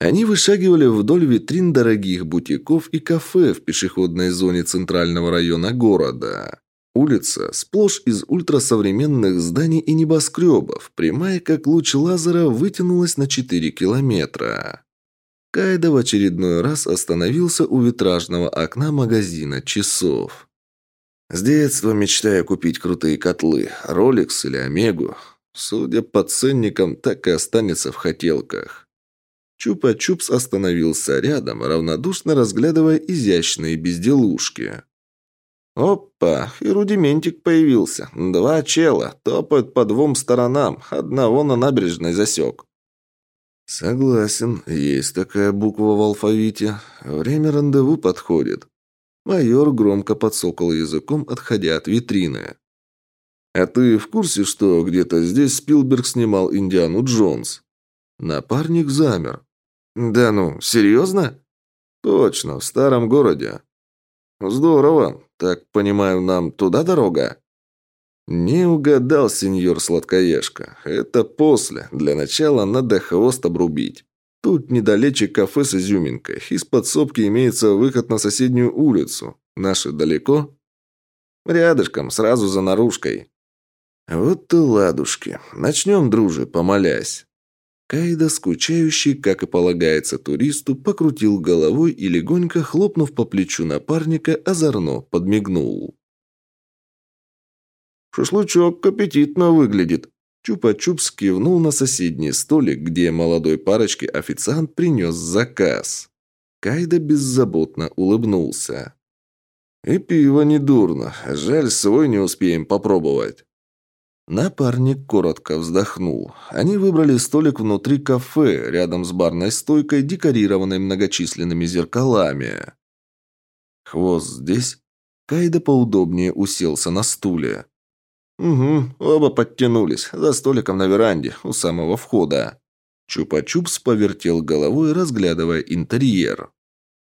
Они вышагивали вдоль витрин дорогих бутиков и кафе в пешеходной зоне центрального района города. Улица сплошь из ультрасовременных зданий и небоскребов, прямая как луч лазера, вытянулась на 4 километра. Кайда в очередной раз остановился у витражного окна магазина часов. С детства мечтаю купить крутые котлы, Rolex или Омегу. Судя по ценникам, так и останется в хотелках. Чупа-чупс остановился рядом, равнодушно разглядывая изящные безделушки. «Опа, и рудиментик появился. Два чела, топают по двум сторонам, одного на набережной засек». «Согласен, есть такая буква в алфавите. Время рандеву подходит». Майор громко подсокал языком, отходя от витрины. «А ты в курсе, что где-то здесь Спилберг снимал Индиану Джонс?» Напарник замер. «Да ну, серьезно?» «Точно, в старом городе». «Здорово. Так, понимаю, нам туда дорога?» «Не угадал, сеньор Сладкоежка. Это после. Для начала надо хвост обрубить. Тут недалече кафе с изюминкой. Из подсобки имеется выход на соседнюю улицу. Наши далеко?» «Рядышком, сразу за наружкой». «Вот и ладушки. Начнем, дружи, помолясь». Кайда, скучающий, как и полагается туристу, покрутил головой и легонько, хлопнув по плечу напарника, озорно подмигнул. «Шашлычок аппетитно выглядит». Чупа-чупс кивнул на соседний столик, где молодой парочке официант принес заказ. Кайда беззаботно улыбнулся. «И пиво недурно. Жаль, свой не успеем попробовать». Напарник коротко вздохнул. Они выбрали столик внутри кафе, рядом с барной стойкой, декорированной многочисленными зеркалами. «Хвост здесь?» Кайда поудобнее уселся на стуле. «Угу, оба подтянулись, за столиком на веранде, у самого входа». Чупа-чупс повертел головой, разглядывая интерьер.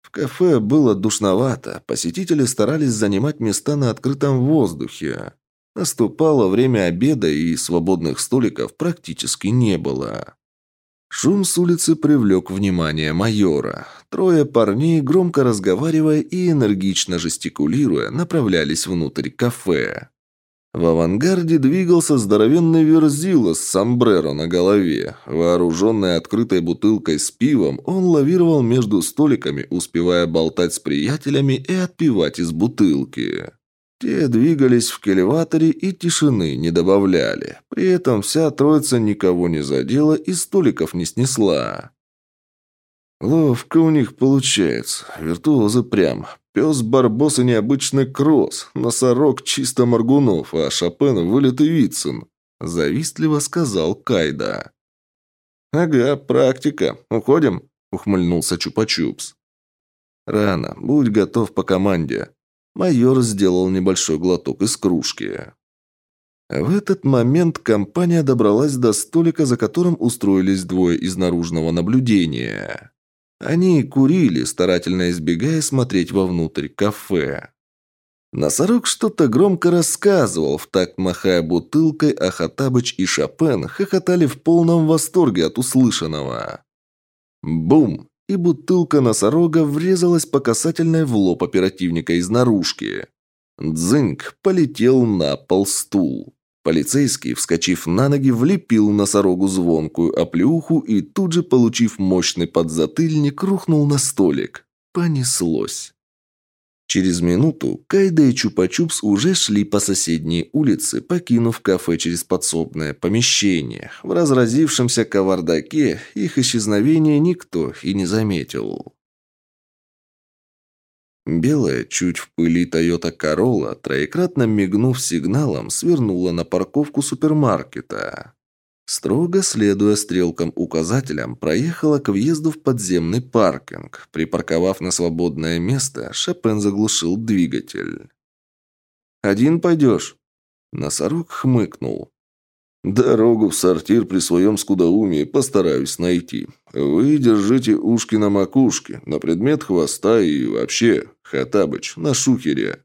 В кафе было душновато, посетители старались занимать места на открытом воздухе. Наступало время обеда, и свободных столиков практически не было. Шум с улицы привлек внимание майора. Трое парней, громко разговаривая и энергично жестикулируя, направлялись внутрь кафе. В авангарде двигался здоровенный верзила с сомбреро на голове. Вооруженный открытой бутылкой с пивом, он лавировал между столиками, успевая болтать с приятелями и отпивать из бутылки. Те двигались в келеваторе и тишины не добавляли. При этом вся троица никого не задела и столиков не снесла. Ловко у них получается. Виртуозы прям. Пес Барбос и необычный кросс. Носорог чисто Маргунов, а Шопен вылитый Вицин. Завистливо сказал Кайда. «Ага, практика. Уходим?» – ухмыльнулся Чупа-Чупс. «Рано. Будь готов по команде». Майор сделал небольшой глоток из кружки. В этот момент компания добралась до столика, за которым устроились двое из наружного наблюдения. Они курили, старательно избегая смотреть вовнутрь кафе. Носорог что-то громко рассказывал, в такт махая бутылкой, а Хатабыч и Шопен хохотали в полном восторге от услышанного. Бум! И бутылка носорога врезалась по касательной в лоб оперативника из наружки. Дзыньк полетел на пол стул. Полицейский, вскочив на ноги, влепил носорогу звонкую оплеуху и тут же, получив мощный подзатыльник, рухнул на столик. Понеслось. Через минуту Кайда и Чупа-Чупс уже шли по соседней улице, покинув кафе через подсобное помещение. В разразившемся кавардаке их исчезновения никто и не заметил. Белая, чуть в пыли Тойота Королла, троекратно мигнув сигналом, свернула на парковку супермаркета. Строго следуя стрелкам-указателям, проехала к въезду в подземный паркинг. Припарковав на свободное место, Шопен заглушил двигатель. «Один пойдешь?» Носорог хмыкнул. Дорогу в сортир при своем скудоумии постараюсь найти. Вы держите ушки на макушке, на предмет хвоста и вообще, Хатабыч, на шухере».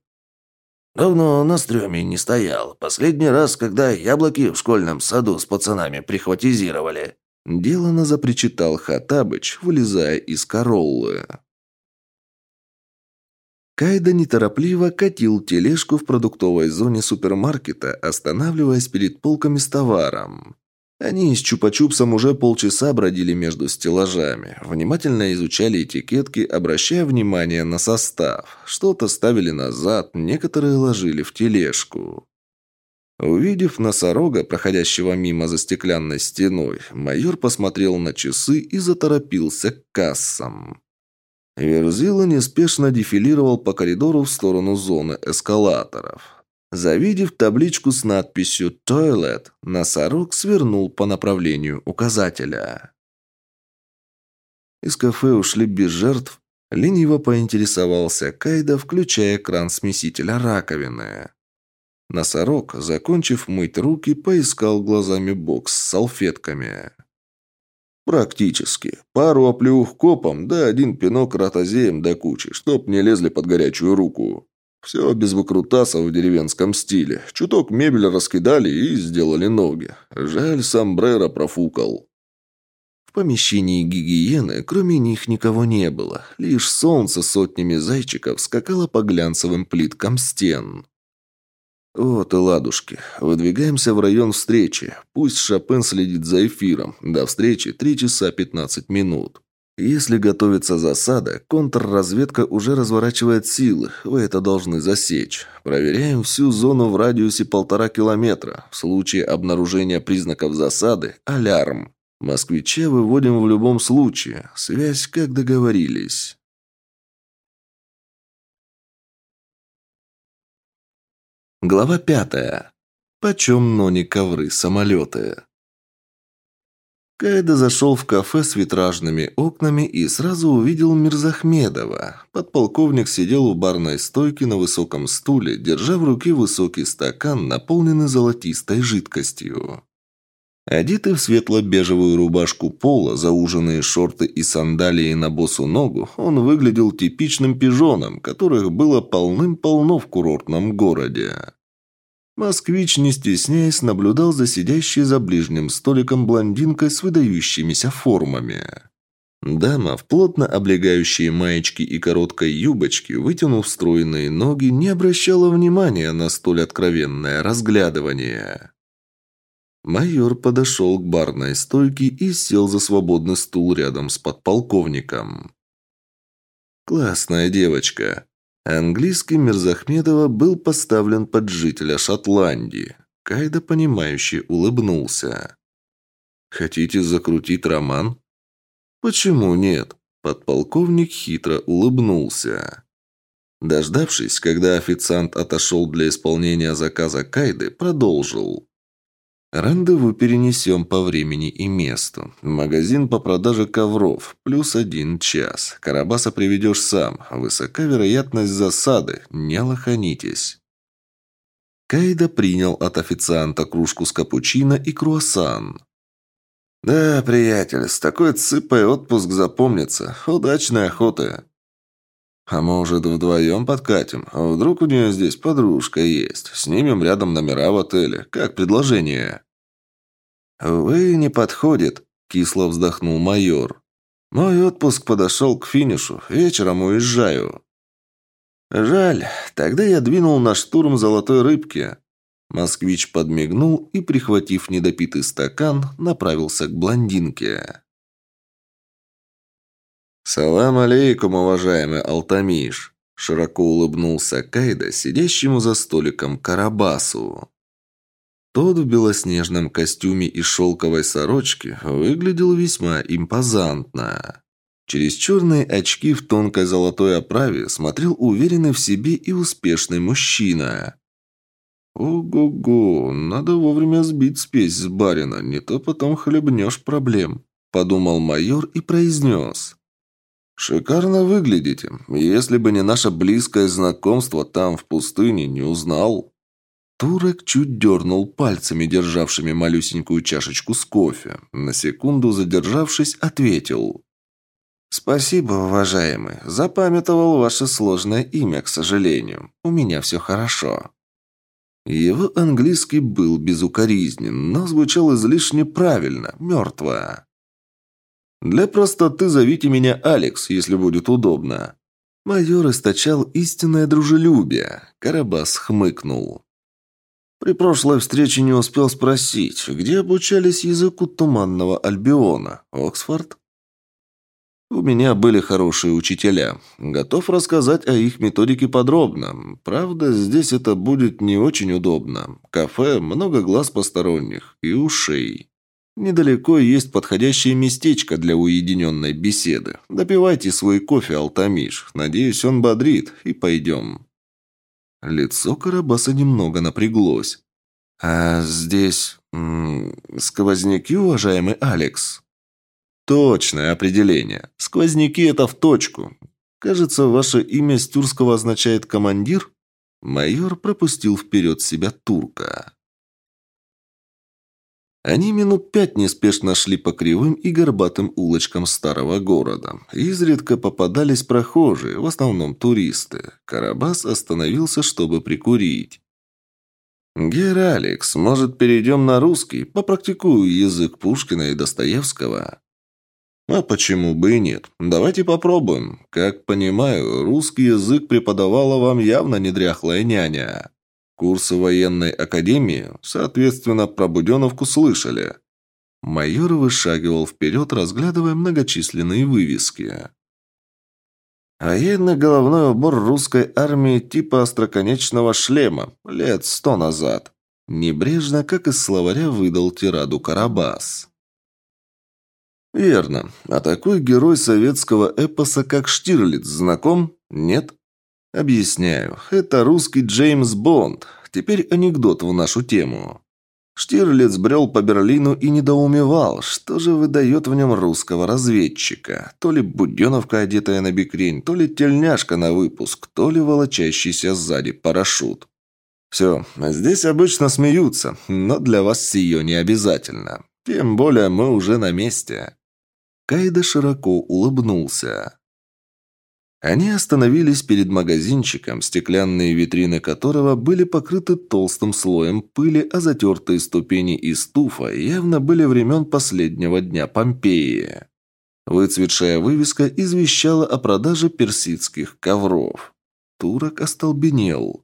«Давно на стреме не стоял. Последний раз, когда яблоки в школьном саду с пацанами прихватизировали». Делано запричитал Хатабыч, вылезая из короллы. Кайда неторопливо катил тележку в продуктовой зоне супермаркета, останавливаясь перед полками с товаром. Они с Чупа-Чупсом уже полчаса бродили между стеллажами, внимательно изучали этикетки, обращая внимание на состав. Что-то ставили назад, некоторые ложили в тележку. Увидев носорога, проходящего мимо за стеклянной стеной, майор посмотрел на часы и заторопился к кассам. Верзила неспешно дефилировал по коридору в сторону зоны эскалаторов. Завидев табличку с надписью «Тойлет», носорог свернул по направлению указателя. Из кафе ушли без жертв. Лениво поинтересовался Кайда, включая кран смесителя раковины. Носорог, закончив мыть руки, поискал глазами бокс с салфетками. «Практически. Пару оплеух копом, да один пинок ротозеем до кучи, чтоб не лезли под горячую руку. Все без выкрутасов в деревенском стиле. Чуток мебель раскидали и сделали ноги. Жаль, сомбреро профукал». В помещении гигиены кроме них никого не было. Лишь солнце сотнями зайчиков скакало по глянцевым плиткам стен. «Вот и ладушки. Выдвигаемся в район встречи. Пусть Шопен следит за эфиром. До встречи три часа пятнадцать минут. Если готовится засада, контрразведка уже разворачивает силы. Вы это должны засечь. Проверяем всю зону в радиусе полтора километра. В случае обнаружения признаков засады – алярм. Москвича выводим в любом случае. Связь, как договорились». Глава пятая. Почем нони ковры самолеты? Кайда зашел в кафе с витражными окнами и сразу увидел Мирзахмедова. Подполковник сидел у барной стойки на высоком стуле, держа в руке высокий стакан, наполненный золотистой жидкостью. Одетый в светло-бежевую рубашку пола, зауженные шорты и сандалии на босу ногу, он выглядел типичным пижоном, которых было полным-полно в курортном городе. Москвич, не стесняясь, наблюдал за сидящей за ближним столиком блондинкой с выдающимися формами. Дама в плотно облегающей маечке и короткой юбочке, вытянув стройные ноги, не обращала внимания на столь откровенное разглядывание. Майор подошел к барной стойке и сел за свободный стул рядом с подполковником. «Классная девочка», Английский Мирзахмедова был поставлен под жителя Шотландии. Кайда, понимающе улыбнулся. «Хотите закрутить роман?» «Почему нет?» Подполковник хитро улыбнулся. Дождавшись, когда официант отошел для исполнения заказа Кайды, продолжил. Рандеву перенесем по времени и месту. Магазин по продаже ковров. Плюс один час. Карабаса приведешь сам. Высока вероятность засады. Не лоханитесь. Кайда принял от официанта кружку с капучино и круассан. «Да, приятель, с такой цыпой отпуск запомнится. Удачной охоты!» «А может, вдвоем подкатим? Вдруг у нее здесь подружка есть? Снимем рядом номера в отеле. Как предложение?» «Вы не подходит», – кисло вздохнул майор. «Мой отпуск подошел к финишу. Вечером уезжаю». «Жаль. Тогда я двинул на штурм золотой рыбки». Москвич подмигнул и, прихватив недопитый стакан, направился к блондинке. «Салам алейкум, уважаемый Алтамиш!» Широко улыбнулся Кайда, сидящему за столиком Карабасу. Тот в белоснежном костюме и шелковой сорочке выглядел весьма импозантно. Через черные очки в тонкой золотой оправе смотрел уверенный в себе и успешный мужчина. «Ого-го, надо вовремя сбить спесь с барина, не то потом хлебнешь проблем», – подумал майор и произнес. «Шикарно выглядите. Если бы не наше близкое знакомство там, в пустыне, не узнал». Турок чуть дернул пальцами, державшими малюсенькую чашечку с кофе. На секунду задержавшись, ответил. «Спасибо, уважаемый. Запамятовал ваше сложное имя, к сожалению. У меня все хорошо». Его английский был безукоризнен, но звучал излишне правильно, мертво. «Для простоты зовите меня Алекс, если будет удобно». Майор источал истинное дружелюбие. Карабас хмыкнул. При прошлой встрече не успел спросить, где обучались языку Туманного Альбиона? Оксфорд? У меня были хорошие учителя. Готов рассказать о их методике подробно. Правда, здесь это будет не очень удобно. Кафе, много глаз посторонних и ушей. Недалеко есть подходящее местечко для уединенной беседы. Допивайте свой кофе, Алтамиш. Надеюсь, он бодрит. И пойдем. Лицо Карабаса немного напряглось. «А здесь... Сквозняки, уважаемый Алекс?» «Точное определение. Сквозняки – это в точку. Кажется, ваше имя с тюркского означает «командир»?» Майор пропустил вперед себя турка. Они минут пять неспешно шли по кривым и горбатым улочкам старого города. Изредка попадались прохожие, в основном туристы. Карабас остановился, чтобы прикурить. «Гер Алекс, может, перейдем на русский? Попрактикую язык Пушкина и Достоевского». «А почему бы и нет? Давайте попробуем. Как понимаю, русский язык преподавала вам явно недряхлая няня». Курсы военной академии, соответственно, про Буденовку слышали. Майор вышагивал вперед, разглядывая многочисленные вывески. Военный головной убор русской армии типа остроконечного шлема лет сто назад. Небрежно, как из словаря, выдал тираду Карабас. «Верно. А такой герой советского эпоса, как Штирлиц, знаком? Нет? Объясняю. Это русский Джеймс Бонд. Теперь анекдот в нашу тему. Штирлиц брел по Берлину и недоумевал, что же выдает в нем русского разведчика. То ли буденовка, одетая на бикрень, то ли тельняшка на выпуск, то ли волочащийся сзади парашют. Все, здесь обычно смеются, но для вас сие не обязательно. Тем более мы уже на месте. Кайда широко улыбнулся. Они остановились перед магазинчиком, стеклянные витрины которого были покрыты толстым слоем пыли, а затертые ступени из туфа явно были времен последнего дня Помпеи. Выцветшая вывеска извещала о продаже персидских ковров. Турок остолбенел.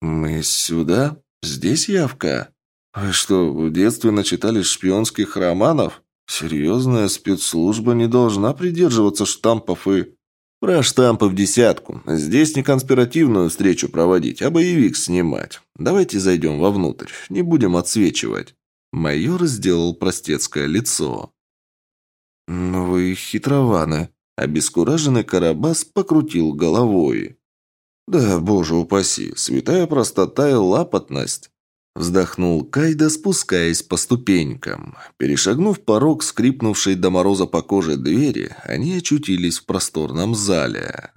«Мы сюда? Здесь явка? Вы что, в детстве начитались шпионских романов? Серьезная спецслужба не должна придерживаться штампов и...» Про штампы в десятку. Здесь не конспиративную встречу проводить, а боевик снимать. Давайте зайдем вовнутрь, не будем отсвечивать». Майор сделал простецкое лицо. «Ну вы хитрованы», – обескураженный Карабас покрутил головой. «Да, боже упаси, святая простота и лапотность». Вздохнул Кайда, спускаясь по ступенькам. Перешагнув порог, скрипнувшей до мороза по коже двери, они очутились в просторном зале.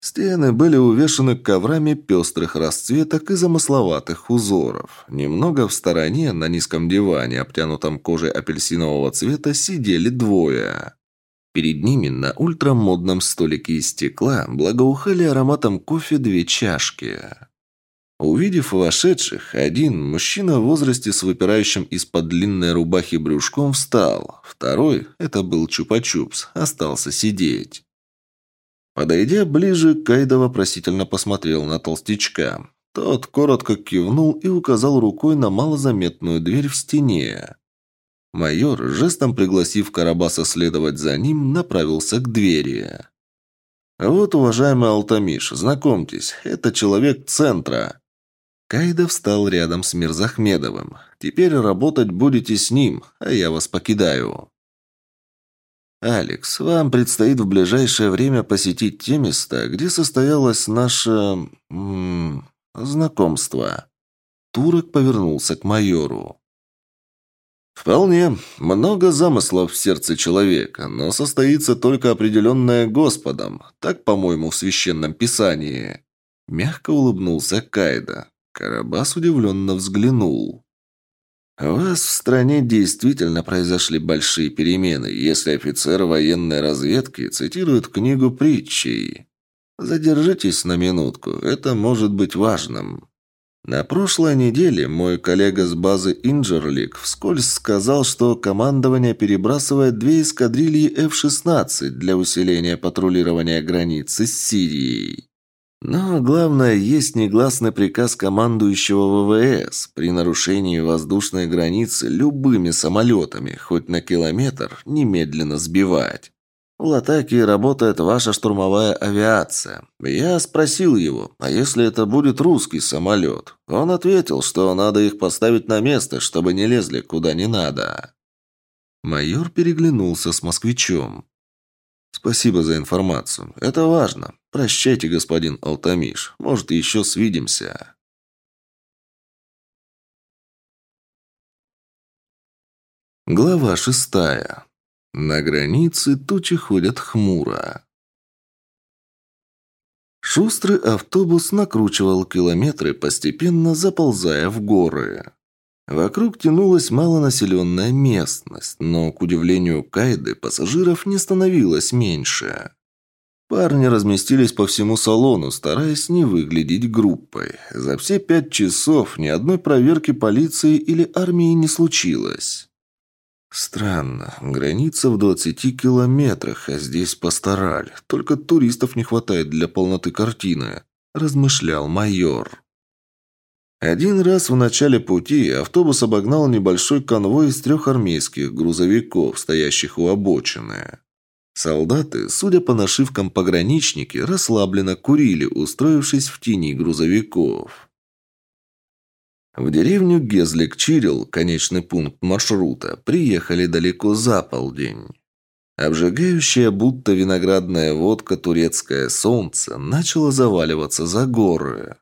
Стены были увешаны коврами пестрых расцветок и замысловатых узоров. Немного в стороне, на низком диване, обтянутом кожей апельсинового цвета, сидели двое. Перед ними на ультрамодном столике из стекла благоухали ароматом кофе две чашки. Увидев вошедших, один, мужчина в возрасте с выпирающим из-под длинной рубахи брюшком, встал. Второй, это был Чупа-Чупс, остался сидеть. Подойдя ближе, Кайда вопросительно посмотрел на толстячка. Тот коротко кивнул и указал рукой на малозаметную дверь в стене. Майор, жестом пригласив Карабаса следовать за ним, направился к двери. «Вот, уважаемый Алтамиш, знакомьтесь, это человек центра». Кайда встал рядом с Мирзахмедовым. «Теперь работать будете с ним, а я вас покидаю». «Алекс, вам предстоит в ближайшее время посетить те места, где состоялось наше... М -м, знакомство». Турок повернулся к майору. «Вполне. Много замыслов в сердце человека, но состоится только определенное Господом. Так, по-моему, в Священном Писании». Мягко улыбнулся Кайда. Карабас удивленно взглянул. «У вас в стране действительно произошли большие перемены, если офицер военной разведки цитирует книгу притчей. Задержитесь на минутку, это может быть важным». На прошлой неделе мой коллега с базы Инджерлик вскользь сказал, что командование перебрасывает две эскадрильи F-16 для усиления патрулирования границы с Сирией. Но главное, есть негласный приказ командующего ВВС при нарушении воздушной границы любыми самолетами, хоть на километр, немедленно сбивать. В Латаке работает ваша штурмовая авиация. Я спросил его, а если это будет русский самолет? Он ответил, что надо их поставить на место, чтобы не лезли куда не надо. Майор переглянулся с москвичом. «Спасибо за информацию. Это важно. Прощайте, господин Алтамиш. Может, еще свидимся». Глава шестая. На границе тучи ходят хмуро. Шустрый автобус накручивал километры, постепенно заползая в горы. Вокруг тянулась малонаселенная местность, но, к удивлению Кайды, пассажиров не становилось меньше. Парни разместились по всему салону, стараясь не выглядеть группой. За все пять часов ни одной проверки полиции или армии не случилось. Странно. Граница в двадцати километрах, а здесь постарали. Только туристов не хватает для полноты картины, размышлял майор. Один раз в начале пути автобус обогнал небольшой конвой из трех армейских грузовиков, стоящих у обочины. Солдаты, судя по нашивкам пограничники, расслабленно курили, устроившись в тени грузовиков. В деревню Гезлик-Чирил, конечный пункт маршрута, приехали далеко за полдень. Обжигающая будто виноградная водка турецкое солнце начало заваливаться за горы.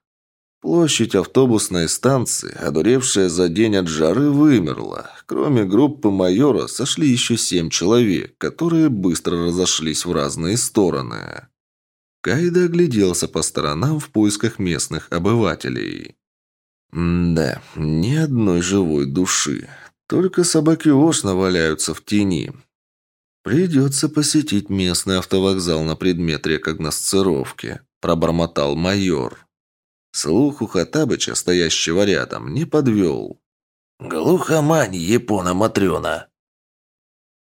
Площадь автобусной станции, одуревшая за день от жары, вымерла. Кроме группы майора сошли еще семь человек, которые быстро разошлись в разные стороны. Кайда огляделся по сторонам в поисках местных обывателей. да, ни одной живой души. Только собаки ошно валяются в тени. Придется посетить местный автовокзал на предмет рекогносцировки, пробормотал майор. Слух у Хатабыча, стоящего рядом, не подвел. «Глухомань, Япона-Матрена!»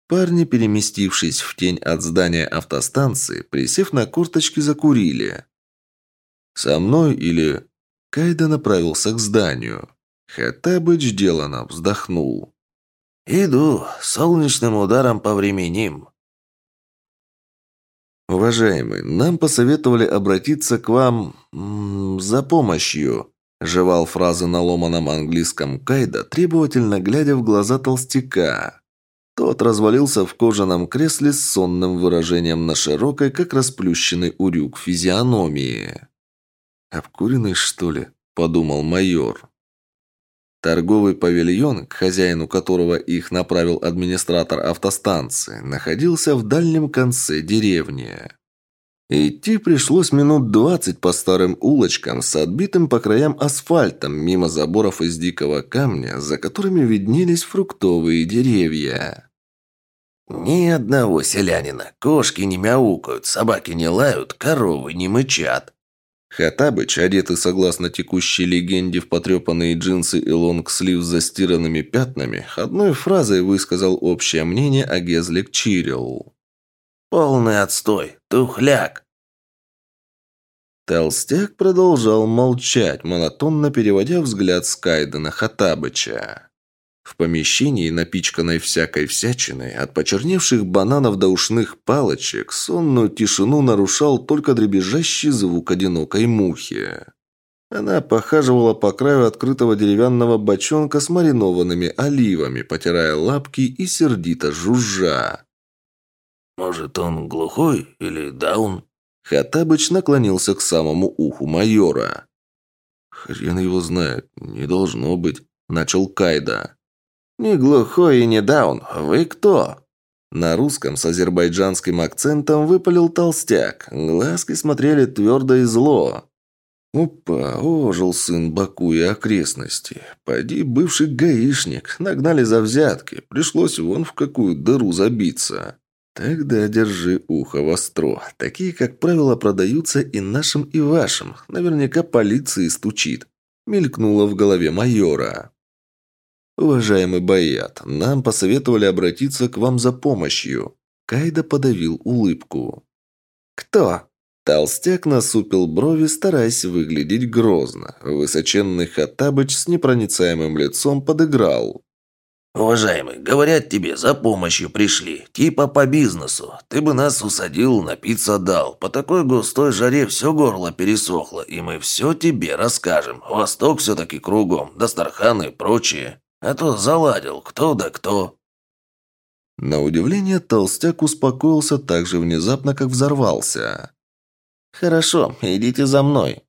Парни, переместившись в тень от здания автостанции, присев на курточки, закурили. «Со мной или...» Кайда направился к зданию. Хатабыч делано вздохнул. «Иду, солнечным ударом повременим». «Уважаемый, нам посоветовали обратиться к вам... за помощью», жевал фразы на ломаном английском Кайда, требовательно глядя в глаза толстяка. Тот развалился в кожаном кресле с сонным выражением на широкой, как расплющенный урюк, физиономии. «Обкуренный, что ли?» – подумал майор. Торговый павильон, к хозяину которого их направил администратор автостанции, находился в дальнем конце деревни. Идти пришлось минут двадцать по старым улочкам с отбитым по краям асфальтом мимо заборов из дикого камня, за которыми виднелись фруктовые деревья. «Ни одного селянина. Кошки не мяукают, собаки не лают, коровы не мычат. Хатабыч, одетый согласно текущей легенде в потрепанные джинсы и лонгслив с застиранными пятнами, одной фразой высказал общее мнение о Гезлик Чирил. «Полный отстой, тухляк!» Толстяк продолжал молчать, монотонно переводя взгляд с Кайда на Хатабыча. В помещении, напичканной всякой всячиной, от почерневших бананов до ушных палочек, сонную тишину нарушал только дребезжащий звук одинокой мухи. Она похаживала по краю открытого деревянного бочонка с маринованными оливами, потирая лапки и сердито жужжа. «Может, он глухой или даун?» Хатабыч наклонился к самому уху майора. «Хрен его знает, не должно быть», – начал Кайда. «Не глухой и не даун. Вы кто?» На русском с азербайджанским акцентом выпалил толстяк. Глазки смотрели твердо и зло. Опа, ожил сын Баку и окрестности. Пойди, бывший гаишник. Нагнали за взятки. Пришлось вон в какую дыру забиться. Тогда держи ухо востро. Такие, как правило, продаются и нашим, и вашим. Наверняка полиции стучит. Мелькнуло в голове майора. «Уважаемый Баят, нам посоветовали обратиться к вам за помощью». Кайда подавил улыбку. «Кто?» Толстяк насупил брови, стараясь выглядеть грозно. Высоченный Хаттабыч с непроницаемым лицом подыграл. «Уважаемый, говорят тебе, за помощью пришли. Типа по бизнесу. Ты бы нас усадил, напиться дал. По такой густой жаре все горло пересохло, и мы все тебе расскажем. Восток все-таки кругом, дастархан и прочее. А то заладил кто да кто». На удивление, толстяк успокоился так же внезапно, как взорвался. «Хорошо, идите за мной».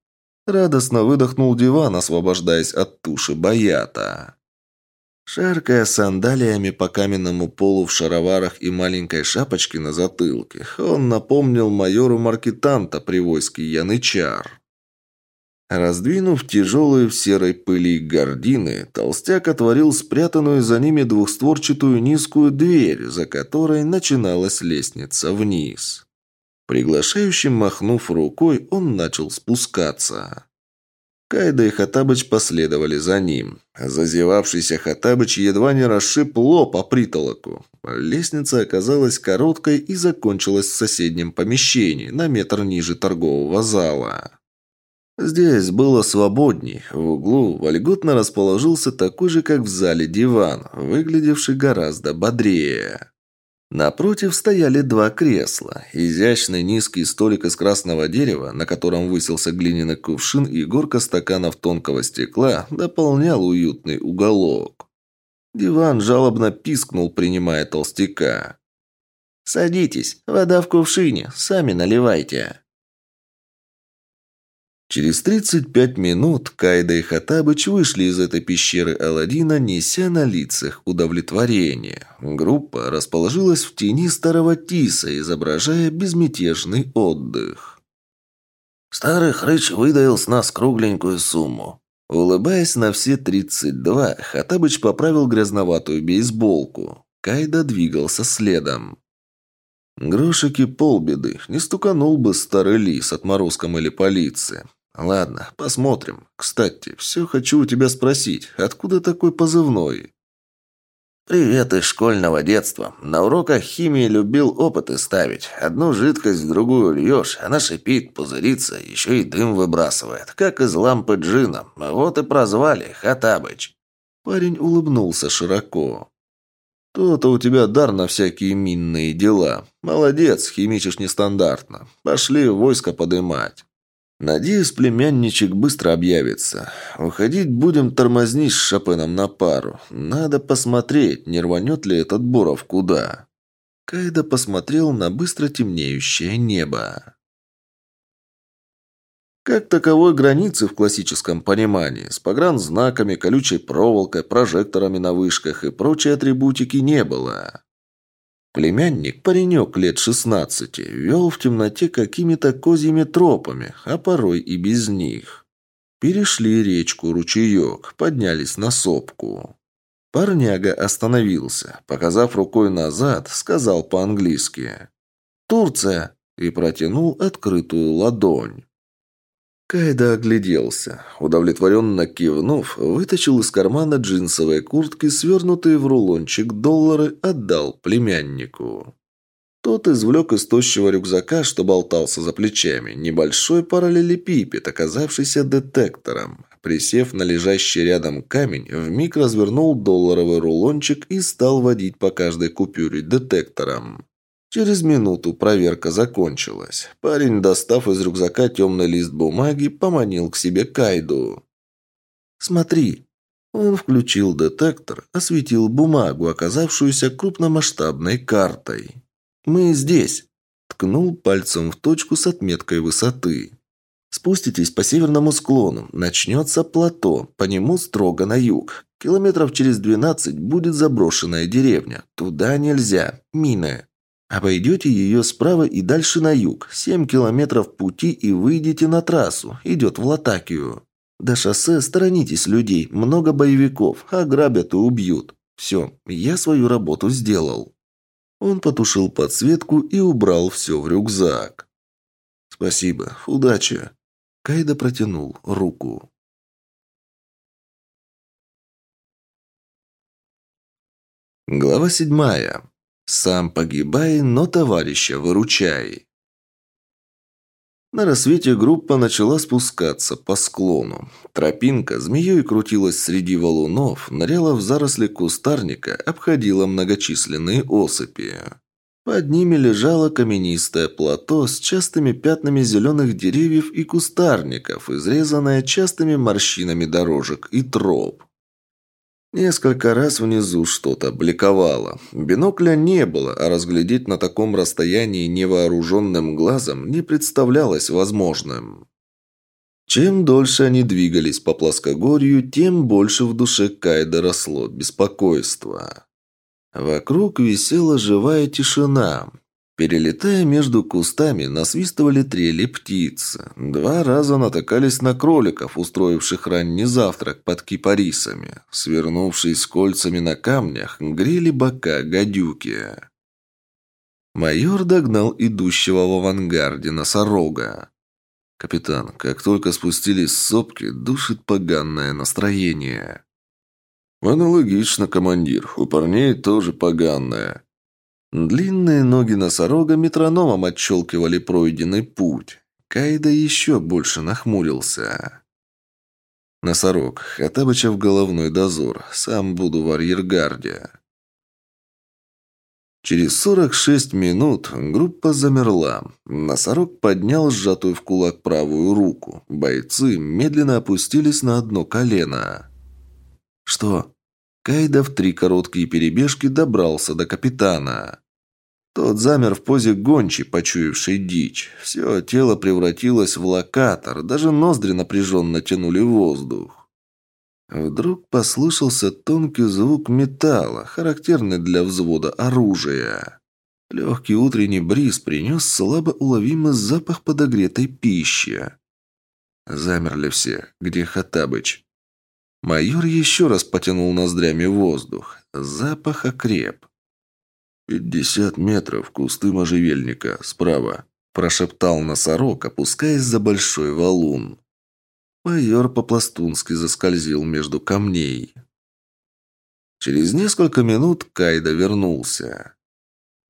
Радостно выдохнул диван, освобождаясь от туши боята. Шаркая сандалиями по каменному полу в шароварах и маленькой шапочке на затылке, он напомнил майору Маркетанта при войске Янычар. Раздвинув тяжелые в серой пыли гардины, толстяк отворил спрятанную за ними двухстворчатую низкую дверь, за которой начиналась лестница вниз. Приглашающим махнув рукой, он начал спускаться. Кайда и Хатабыч последовали за ним. Зазевавшийся Хатабыч едва не расшиб лоб по притолоку. Лестница оказалась короткой и закончилась в соседнем помещении, на метр ниже торгового зала. Здесь было свободней. В углу вольготно расположился такой же, как в зале, диван, выглядевший гораздо бодрее. Напротив стояли два кресла. Изящный низкий столик из красного дерева, на котором высился глиняный кувшин и горка стаканов тонкого стекла, дополнял уютный уголок. Диван жалобно пискнул, принимая толстяка. «Садитесь, вода в кувшине, сами наливайте». Через 35 минут Кайда и Хатабыч вышли из этой пещеры Аладдина, неся на лицах удовлетворение. Группа расположилась в тени старого тиса, изображая безмятежный отдых. «Старый хрыч выдаил с нас кругленькую сумму». Улыбаясь на все 32, Хатабыч поправил грязноватую бейсболку. Кайда двигался следом. Грошики полбеды, не стуканул бы старый лис отморозком или полиции. Ладно, посмотрим. Кстати, все хочу у тебя спросить, откуда такой позывной? «Привет из школьного детства. На уроках химии любил опыты ставить. Одну жидкость в другую льешь, она шипит, пузырится, еще и дым выбрасывает, как из лампы джина. Вот и прозвали Хатабыч». Парень улыбнулся широко. То-то у тебя дар на всякие минные дела. Молодец, химичишь нестандартно. Пошли войско подымать. Надеюсь, племянничек быстро объявится. Уходить будем тормознить с Шопеном на пару. Надо посмотреть, не рванет ли этот Буров куда. Кайда посмотрел на быстро темнеющее небо. Как таковой границы в классическом понимании, с погранзнаками, колючей проволокой, прожекторами на вышках и прочей атрибутики не было. Племянник, паренек лет шестнадцати, вел в темноте какими-то козьими тропами, а порой и без них. Перешли речку, ручеек, поднялись на сопку. Парняга остановился, показав рукой назад, сказал по-английски «Турция!» и протянул открытую ладонь. Кайда огляделся. Удовлетворенно кивнув, вытащил из кармана джинсовой куртки, свернутые в рулончик доллары, отдал племяннику. Тот извлек из тощего рюкзака, что болтался за плечами, небольшой параллелепипед, оказавшийся детектором. Присев на лежащий рядом камень, вмиг развернул долларовый рулончик и стал водить по каждой купюре детектором. Через минуту проверка закончилась. Парень, достав из рюкзака темный лист бумаги, поманил к себе Кайду. «Смотри». Он включил детектор, осветил бумагу, оказавшуюся крупномасштабной картой. «Мы здесь», – ткнул пальцем в точку с отметкой высоты. Спуститесь по северному склону, начнется плато, по нему строго на юг. Километров через двенадцать будет заброшенная деревня. Туда нельзя, мины. Обойдете ее справа и дальше на юг. Семь километров пути и выйдете на трассу. Идет в Латакию. До шоссе сторонитесь людей. Много боевиков. Ограбят и убьют. Все, я свою работу сделал. Он потушил подсветку и убрал все в рюкзак. «Спасибо. Удачи!» Кайда протянул руку. Глава седьмая. Сам погибай, но товарища выручай. На рассвете группа начала спускаться по склону. Тропинка змеей крутилась среди валунов, ныряла в заросли кустарника, обходила многочисленные осыпи. Под ними лежало каменистое плато с частыми пятнами зеленых деревьев и кустарников, изрезанное частыми морщинами дорожек и троп. Несколько раз внизу что-то бликовало. Бинокля не было, а разглядеть на таком расстоянии невооруженным глазом не представлялось возможным. Чем дольше они двигались по плоскогорью, тем больше в душе Кайда росло беспокойство. Вокруг висела живая тишина. Перелетая между кустами, насвистывали трели птицы. Два раза натыкались на кроликов, устроивших ранний завтрак под кипарисами. Свернувшись кольцами на камнях, грели бока гадюки. Майор догнал идущего в авангарде носорога. «Капитан, как только спустились с сопки, душит поганное настроение». «Аналогично, командир. У парней тоже поганное», Длинные ноги носорога метрономом отщелкивали пройденный путь. Кайда еще больше нахмурился. Носорог, Хатабычев головной дозор. Сам буду в арьергарде. Через 46 минут группа замерла. Носорог поднял сжатую в кулак правую руку. Бойцы медленно опустились на одно колено. «Что?» Кайда в три короткие перебежки добрался до капитана. Тот замер в позе гончи, почуявшей дичь. Все тело превратилось в локатор, даже ноздри напряженно тянули воздух. Вдруг послышался тонкий звук металла, характерный для взвода оружия. Легкий утренний бриз принес слабо уловимый запах подогретой пищи. Замерли все. Где Хатабыч? Майор еще раз потянул ноздрями воздух. Запах окреп. «Пятьдесят метров, кусты можжевельника, справа», – прошептал носорог, опускаясь за большой валун. Майор по-пластунски заскользил между камней. Через несколько минут Кайда вернулся.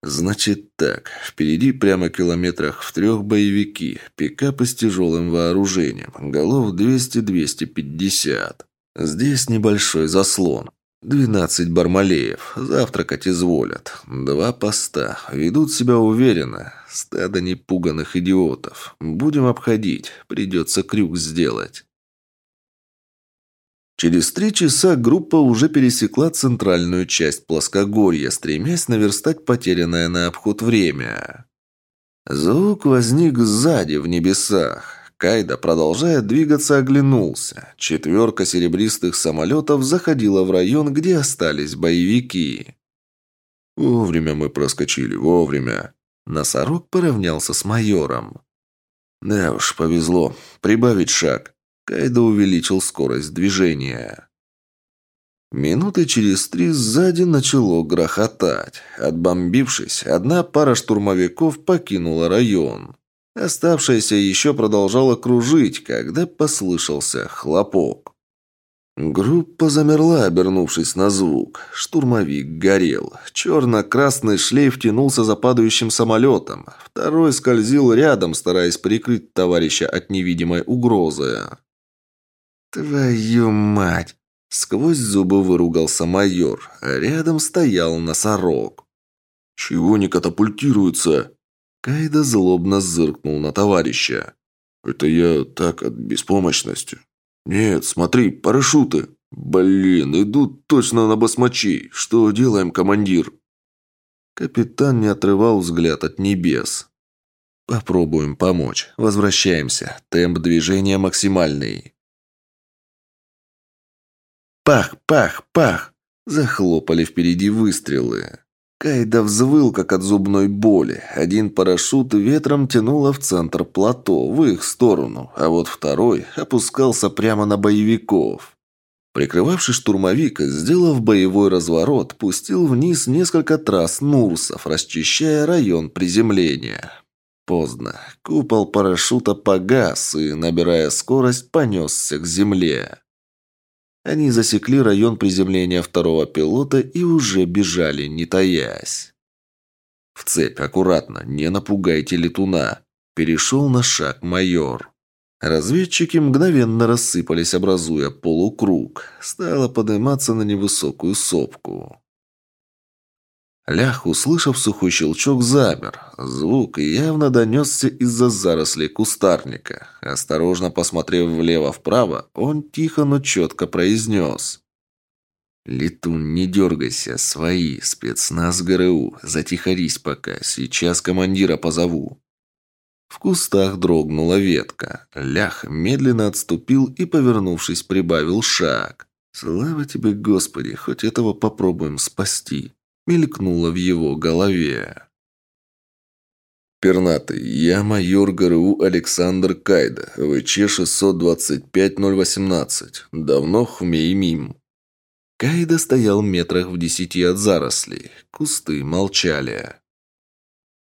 «Значит так, впереди прямо километрах в трех боевики, пикапы с тяжелым вооружением, голов 200-250. Здесь небольшой заслон. Двенадцать бармалеев. Завтракать изволят. Два поста. Ведут себя уверенно. Стадо непуганных идиотов. Будем обходить. Придется крюк сделать. Через три часа группа уже пересекла центральную часть плоскогорья, стремясь наверстать потерянное на обход время. Звук возник сзади, в небесах. Кайда, продолжая двигаться, оглянулся. Четверка серебристых самолетов заходила в район, где остались боевики. Вовремя мы проскочили, вовремя. Носорог поравнялся с майором. Да уж, повезло. Прибавить шаг. Кайда увеличил скорость движения. Минуты через три сзади начало грохотать. Отбомбившись, одна пара штурмовиков покинула район. Оставшаяся еще продолжала кружить, когда послышался хлопок. Группа замерла, обернувшись на звук. Штурмовик горел. Черно-красный шлейф тянулся за падающим самолетом. Второй скользил рядом, стараясь прикрыть товарища от невидимой угрозы. «Твою мать!» Сквозь зубы выругался майор. Рядом стоял носорог. «Чего не катапультируется?» Кайда злобно зыркнул на товарища. «Это я так от беспомощности. Нет, смотри, парашюты. Блин, идут точно на басмачей. Что делаем, командир?» Капитан не отрывал взгляд от небес. «Попробуем помочь. Возвращаемся. Темп движения максимальный». Пах, пах, пах! Захлопали впереди выстрелы. Кайда взвыл, как от зубной боли. Один парашют ветром тянуло в центр плато, в их сторону, а вот второй опускался прямо на боевиков. Прикрывавший штурмовик, сделав боевой разворот, пустил вниз несколько трасс Нурсов, расчищая район приземления. Поздно. Купол парашюта погас и, набирая скорость, понесся к земле. Они засекли район приземления второго пилота и уже бежали, не таясь. «В цепь, аккуратно, не напугайте летуна!» Перешел на шаг майор. Разведчики мгновенно рассыпались, образуя полукруг. Стало подниматься на невысокую сопку. Лях, услышав сухой щелчок, замер. Звук явно донесся из-за зарослей кустарника. Осторожно посмотрев влево-вправо, он тихо, но четко произнес. «Летун, не дергайся, свои, спецназ ГРУ, затихарись пока, сейчас командира позову». В кустах дрогнула ветка. Лях медленно отступил и, повернувшись, прибавил шаг. «Слава тебе, Господи, хоть этого попробуем спасти» мелькнуло в его голове. Пернатый, я майор ГРУ Александр Кайда, ВЧ-625-018. Давно хмей-мим. Кайда стоял метрах в десяти от зарослей. Кусты молчали.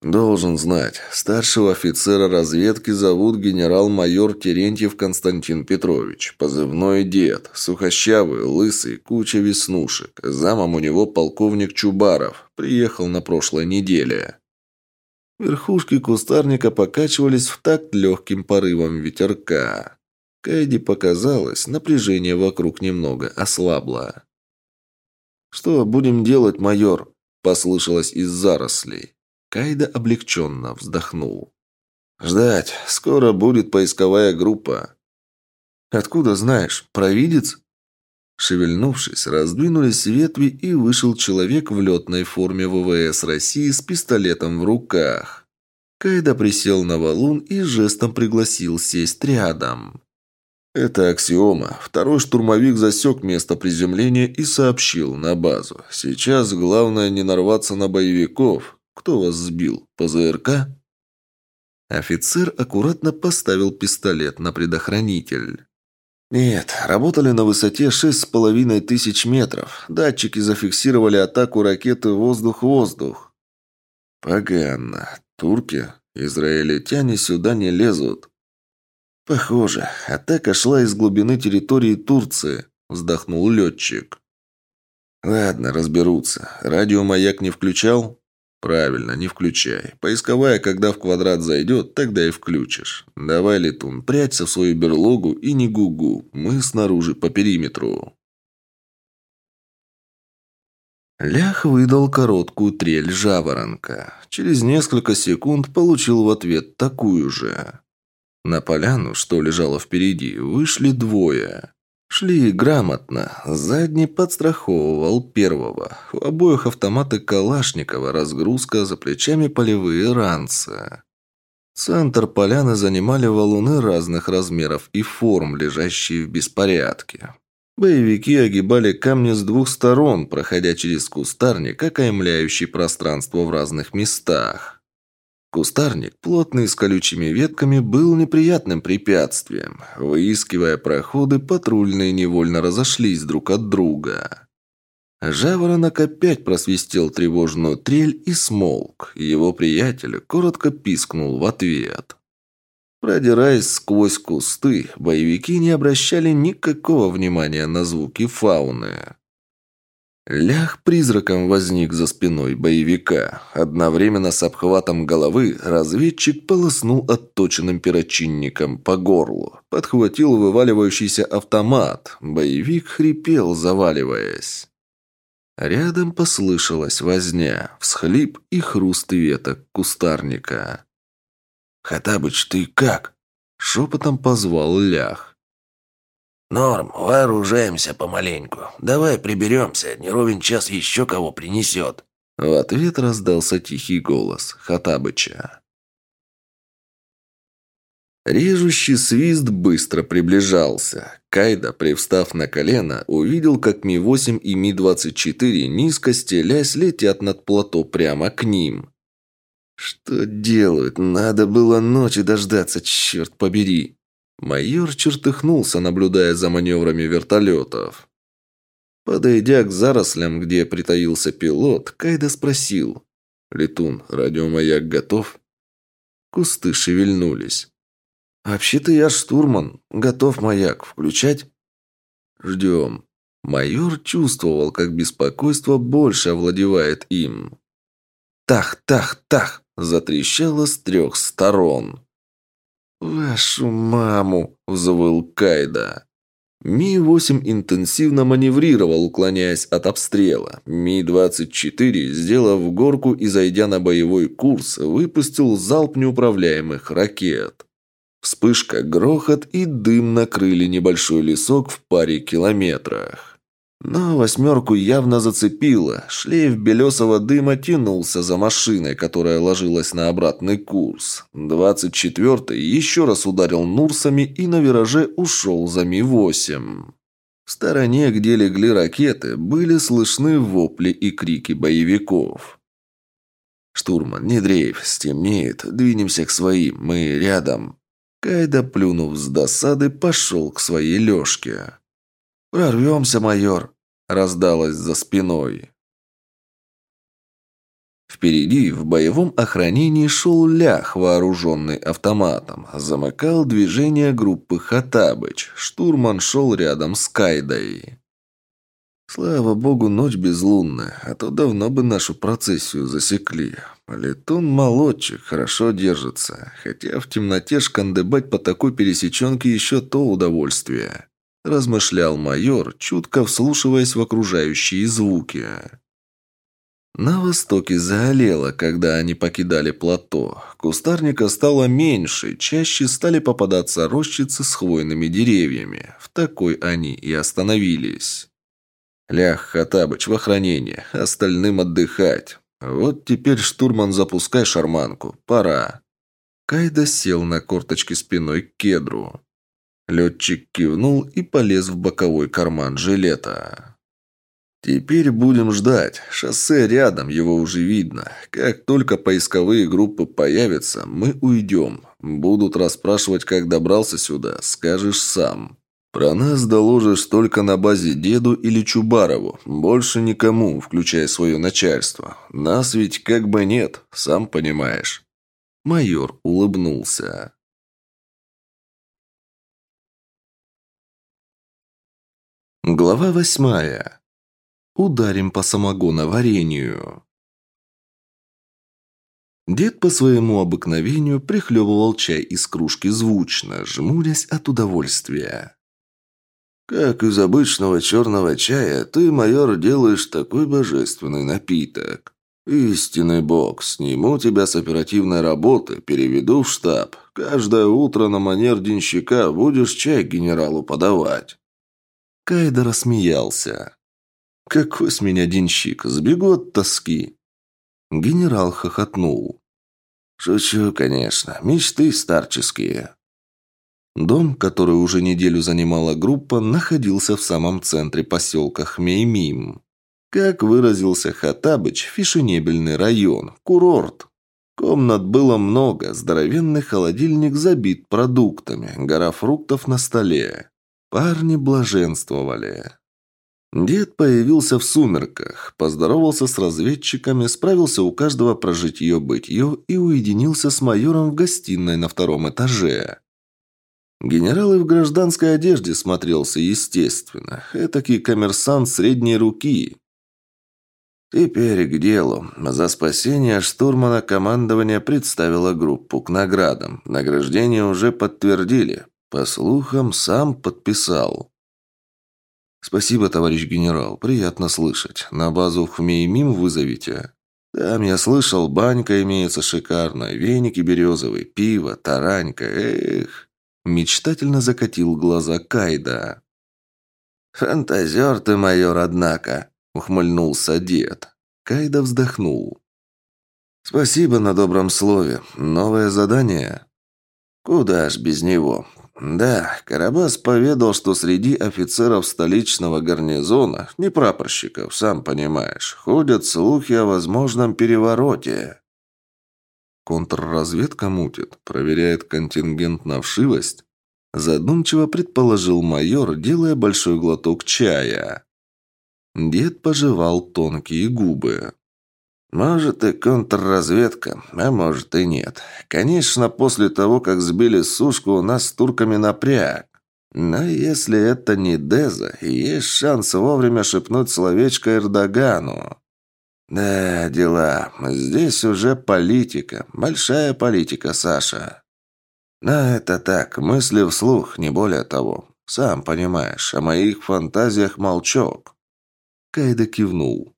«Должен знать. Старшего офицера разведки зовут генерал-майор Терентьев Константин Петрович. Позывной дед. Сухощавый, лысый, куча веснушек. Замом у него полковник Чубаров. Приехал на прошлой неделе». Верхушки кустарника покачивались в такт легким порывом ветерка. Кайди показалось, напряжение вокруг немного ослабло. «Что будем делать, майор?» – послышалось из зарослей. Кайда облегченно вздохнул. «Ждать. Скоро будет поисковая группа». «Откуда знаешь? Провидец?» Шевельнувшись, раздвинулись ветви, и вышел человек в летной форме ВВС России с пистолетом в руках. Кайда присел на валун и жестом пригласил сесть рядом. «Это аксиома. Второй штурмовик засек место приземления и сообщил на базу. Сейчас главное не нарваться на боевиков. Кто вас сбил? ПЗРК?» Офицер аккуратно поставил пистолет на предохранитель. «Нет, работали на высоте шесть с половиной тысяч метров. Датчики зафиксировали атаку ракеты воздух-воздух». «Погано. Турки? Израильтяне сюда не лезут». «Похоже. Атака шла из глубины территории Турции», – вздохнул летчик. «Ладно, разберутся. Радиомаяк не включал?» «Правильно, не включай. Поисковая, когда в квадрат зайдет, тогда и включишь. Давай, летун, прячься в свою берлогу и не гугу. Мы снаружи по периметру». Лях выдал короткую трель жаворонка. Через несколько секунд получил в ответ такую же. На поляну, что лежало впереди, вышли двое. Шли грамотно. Задний подстраховывал первого. У обоих автоматы Калашникова, разгрузка, за плечами полевые ранцы. Центр поляны занимали валуны разных размеров и форм, лежащие в беспорядке. Боевики огибали камни с двух сторон, проходя через кустарник, окаймляющий пространство в разных местах. Кустарник, плотный с колючими ветками, был неприятным препятствием. Выискивая проходы, патрульные невольно разошлись друг от друга. Жаворонок опять просвистел тревожную трель и смолк. Его приятель коротко пискнул в ответ. Продираясь сквозь кусты, боевики не обращали никакого внимания на звуки фауны. Лях призраком возник за спиной боевика. Одновременно с обхватом головы разведчик полоснул отточенным перочинником по горлу. Подхватил вываливающийся автомат. Боевик хрипел, заваливаясь. Рядом послышалась возня, всхлип и хруст веток кустарника. «Хатабыч, ты как?» – шепотом позвал Лях. «Норм, вооружаемся помаленьку. Давай приберемся, не ровен час еще кого принесет». В ответ раздался тихий голос Хатабыча. Режущий свист быстро приближался. Кайда, привстав на колено, увидел, как Ми-8 и Ми-24, низко стелясь, летят над плато прямо к ним. Что делают? Надо было ночи дождаться, черт побери. Майор чертыхнулся, наблюдая за маневрами вертолетов. Подойдя к зарослям, где притаился пилот, Кайда спросил. «Летун, радиомаяк готов?» Кусты шевельнулись. «Вообще-то я штурман. Готов маяк. Включать?» «Ждем». Майор чувствовал, как беспокойство больше овладевает им. «Тах, тах, тах!» затрещало с трех сторон. «Вашу маму!» – взвыл Кайда. Ми-8 интенсивно маневрировал, уклоняясь от обстрела. Ми-24, сделав горку и зайдя на боевой курс, выпустил залп неуправляемых ракет. Вспышка, грохот и дым накрыли небольшой лесок в паре километрах. Но восьмерку явно зацепило. Шлейф белесого дыма тянулся за машиной, которая ложилась на обратный курс. Двадцать четвертый еще раз ударил Нурсами и на вираже ушел за Ми-8. В стороне, где легли ракеты, были слышны вопли и крики боевиков. «Штурман, не дрейф, стемнеет, двинемся к своим, мы рядом». Кайда, плюнув с досады, пошел к своей лёжке. «Прорвемся, майор!» – раздалось за спиной. Впереди в боевом охранении шел лях, вооруженный автоматом. Замыкал движение группы Хатабыч. Штурман шел рядом с Кайдой. Слава богу, ночь безлунная, а то давно бы нашу процессию засекли. Летун молодчик, хорошо держится. Хотя в темноте шкандыбать по такой пересеченке еще то удовольствие размышлял майор, чутко вслушиваясь в окружающие звуки. На востоке заолело, когда они покидали плато. Кустарника стало меньше, чаще стали попадаться рощицы с хвойными деревьями. В такой они и остановились. Лях, Хатабыч, в охранение, остальным отдыхать. Вот теперь, штурман, запускай шарманку. Пора. Кайда сел на корточки спиной к кедру. Летчик кивнул и полез в боковой карман жилета. «Теперь будем ждать. Шоссе рядом, его уже видно. Как только поисковые группы появятся, мы уйдем. Будут расспрашивать, как добрался сюда, скажешь сам. Про нас доложишь только на базе деду или Чубарову. Больше никому, включая свое начальство. Нас ведь как бы нет, сам понимаешь». Майор улыбнулся. Глава восьмая. Ударим по самогоноварению. Дед по своему обыкновению прихлебывал чай из кружки звучно, жмурясь от удовольствия. Как из обычного черного чая, ты, майор, делаешь такой божественный напиток. Истинный бог, сниму тебя с оперативной работы, переведу в штаб. Каждое утро на манер денщика будешь чай генералу подавать». Кайда рассмеялся. «Какой с меня денщик, сбегу от тоски». Генерал хохотнул. «Шучу, конечно. Мечты старческие». Дом, который уже неделю занимала группа, находился в самом центре поселка Хмеймим. Как выразился Хатабыч, фешенебельный район, курорт. Комнат было много, здоровенный холодильник забит продуктами, гора фруктов на столе. Парни блаженствовали. Дед появился в сумерках, поздоровался с разведчиками, справился у каждого про житье-бытье и уединился с майором в гостиной на втором этаже. Генерал и в гражданской одежде смотрелся естественно. Этакий коммерсант средней руки. Теперь к делу. За спасение штурмана командование представило группу к наградам. Награждение уже подтвердили. По слухам, сам подписал. «Спасибо, товарищ генерал. Приятно слышать. На базу в Хмеймим вызовите?» «Там, я слышал, банька имеется шикарная, веники березовые, пиво, таранька. Эх!» Мечтательно закатил глаза Кайда. «Фантазер ты, майор, однако!» — ухмыльнулся дед. Кайда вздохнул. «Спасибо на добром слове. Новое задание?» «Куда ж без него? Да, Карабас поведал, что среди офицеров столичного гарнизона, не прапорщиков, сам понимаешь, ходят слухи о возможном перевороте». Контрразведка мутит, проверяет контингент на вшивость. Задумчиво предположил майор, делая большой глоток чая. Дед пожевал тонкие губы. «Может и контрразведка, а может и нет. Конечно, после того, как сбили сушку, у нас с турками напряг. Но если это не Деза, есть шанс вовремя шепнуть словечко Эрдогану. «Да, дела. Здесь уже политика. Большая политика, Саша». «Но это так, мысли вслух, не более того. Сам понимаешь, о моих фантазиях молчок». Кайда кивнул.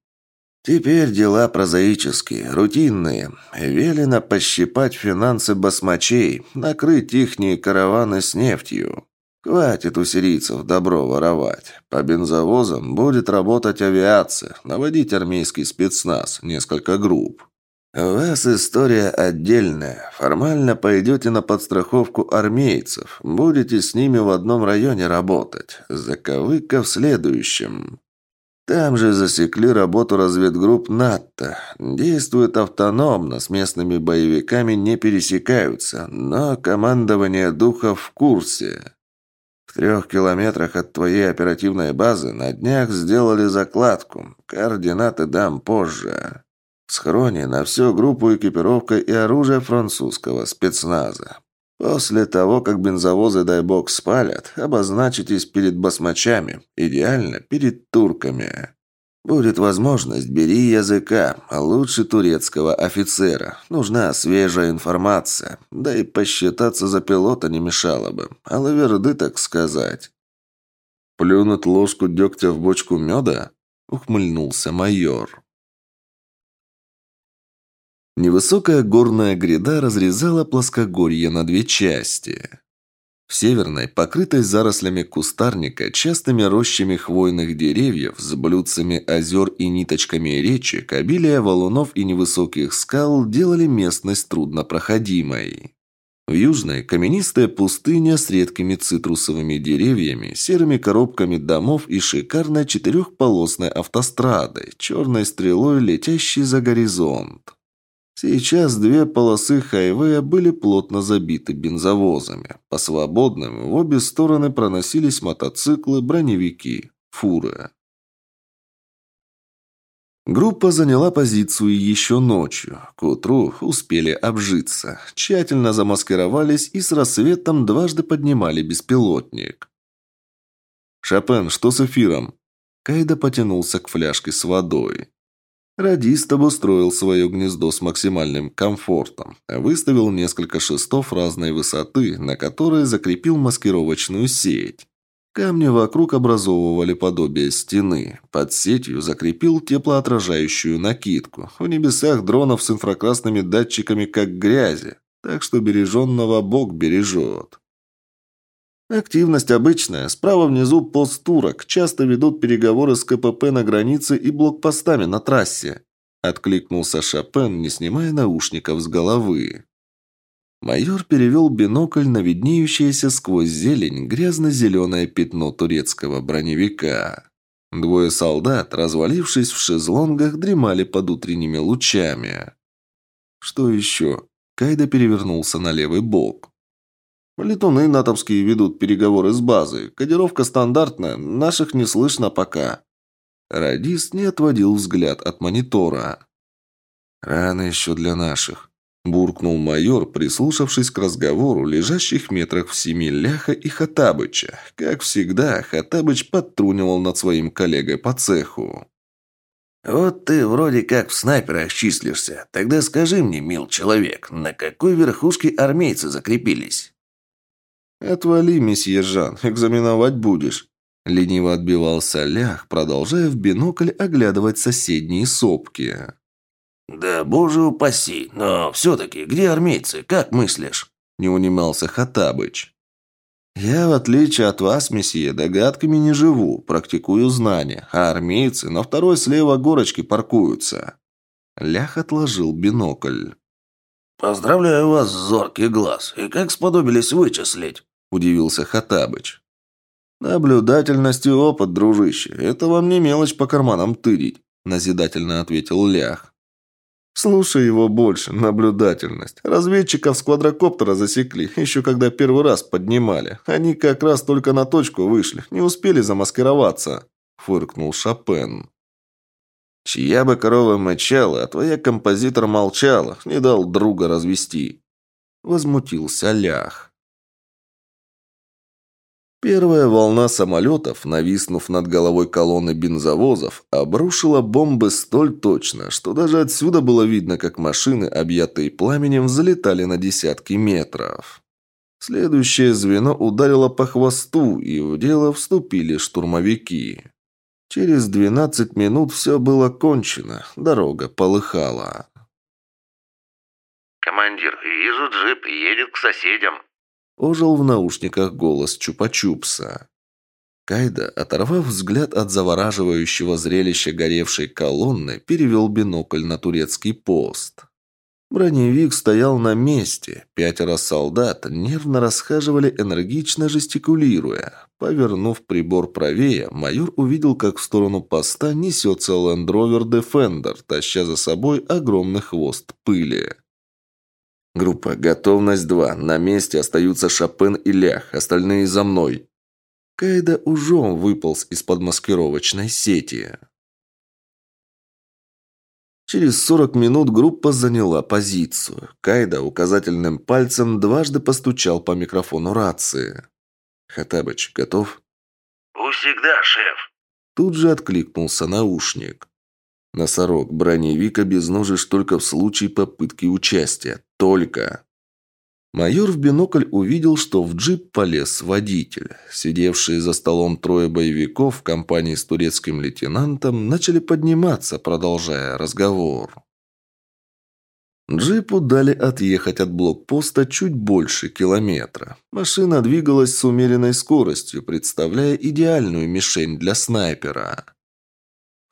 «Теперь дела прозаические, рутинные. Велено пощипать финансы басмачей, накрыть ихние караваны с нефтью. Хватит у сирийцев добро воровать. По бензовозам будет работать авиация, наводить армейский спецназ, несколько групп. У вас история отдельная. Формально пойдете на подстраховку армейцев. Будете с ними в одном районе работать. Заковыка в следующем. Там же засекли работу разведгрупп НАТО. Действуют автономно, с местными боевиками не пересекаются, но командование духа в курсе. В трех километрах от твоей оперативной базы на днях сделали закладку. Координаты дам позже. В схроне на всю группу экипировка и оружие французского спецназа. После того, как бензовозы, дай бог, спалят, обозначитесь перед басмачами, идеально перед турками. Будет возможность, бери языка, а лучше турецкого офицера. Нужна свежая информация. Да и посчитаться за пилота не мешало бы. А лаверды, так сказать. «Плюнуть ложку дегтя в бочку меда?» — ухмыльнулся майор. Невысокая горная гряда разрезала плоскогорье на две части. В северной, покрытой зарослями кустарника, частыми рощами хвойных деревьев, с блюдцами озер и ниточками речек, обилие валунов и невысоких скал делали местность труднопроходимой. В южной – каменистая пустыня с редкими цитрусовыми деревьями, серыми коробками домов и шикарной четырехполосной автострадой, черной стрелой, летящей за горизонт. Сейчас две полосы хайвея были плотно забиты бензовозами. По свободным в обе стороны проносились мотоциклы, броневики, фуры. Группа заняла позицию еще ночью. К утру успели обжиться. Тщательно замаскировались и с рассветом дважды поднимали беспилотник. «Шопен, что с эфиром?» Кайда потянулся к фляжке с водой. Радист обустроил свое гнездо с максимальным комфортом, выставил несколько шестов разной высоты, на которые закрепил маскировочную сеть. Камни вокруг образовывали подобие стены. Под сетью закрепил теплоотражающую накидку. В небесах дронов с инфракрасными датчиками как грязи. Так что береженного Бог бережет. Активность обычная. Справа внизу пост турок. Часто ведут переговоры с КПП на границе и блокпостами на трассе. Откликнулся Шопен, не снимая наушников с головы. Майор перевел бинокль на виднеющееся сквозь зелень грязно-зеленое пятно турецкого броневика. Двое солдат, развалившись в шезлонгах, дремали под утренними лучами. Что еще? Кайда перевернулся на левый бок. Летуны натовские ведут переговоры с базой. Кодировка стандартная, наших не слышно пока. Радист не отводил взгляд от монитора. Рано еще для наших. Буркнул майор, прислушавшись к разговору, лежащих метрах в семи Ляха и Хатабыча. Как всегда, Хатабыч подтрунивал над своим коллегой по цеху. «Вот ты вроде как в снайперах числишься. Тогда скажи мне, мил человек, на какой верхушке армейцы закрепились?» «Отвали, месье Жан, экзаменовать будешь». Лениво отбивался Лях, продолжая в бинокль оглядывать соседние сопки. «Да боже упаси, но все-таки где армейцы, как мыслишь?» Не унимался Хатабыч. «Я, в отличие от вас, месье, догадками не живу, практикую знания, а армейцы на второй слева горочки паркуются». Лях отложил бинокль. «Поздравляю вас, зоркий глаз. И как сподобились вычислить?» – удивился Хатабыч. «Наблюдательность и опыт, дружище. Это вам не мелочь по карманам тырить», – назидательно ответил Лях. Слушай его больше, наблюдательность. Разведчиков с квадрокоптера засекли, еще когда первый раз поднимали. Они как раз только на точку вышли, не успели замаскироваться», – фыркнул Шопен. «Чья бы корова мычала, а твоя композитор молчала, не дал друга развести», – возмутился Лях. Первая волна самолетов, нависнув над головой колонны бензовозов, обрушила бомбы столь точно, что даже отсюда было видно, как машины, объятые пламенем, взлетали на десятки метров. Следующее звено ударило по хвосту, и в дело вступили штурмовики. Через 12 минут все было кончено, дорога полыхала. «Командир, вижу джип, едет к соседям», Ожил в наушниках голос Чупа-Чупса. Кайда, оторвав взгляд от завораживающего зрелища горевшей колонны, перевел бинокль на турецкий пост. Броневик стоял на месте. Пятеро солдат нервно расхаживали, энергично жестикулируя. Повернув прибор правее, майор увидел, как в сторону поста несется Land Rover Defender, таща за собой огромный хвост пыли. Группа «Готовность 2». На месте остаются Шопен и Лях, остальные за мной. Кайда ужом выполз из-под маскировочной сети. Через 40 минут группа заняла позицию. Кайда указательным пальцем дважды постучал по микрофону рации. «Хатабыч, готов?» «Всегда, шеф!» Тут же откликнулся наушник. Носорог, броневика безножишь только в случае попытки участия. Только. Майор в бинокль увидел, что в джип полез водитель. Сидевшие за столом трое боевиков в компании с турецким лейтенантом начали подниматься, продолжая разговор. Джипу дали отъехать от блокпоста чуть больше километра. Машина двигалась с умеренной скоростью, представляя идеальную мишень для снайпера.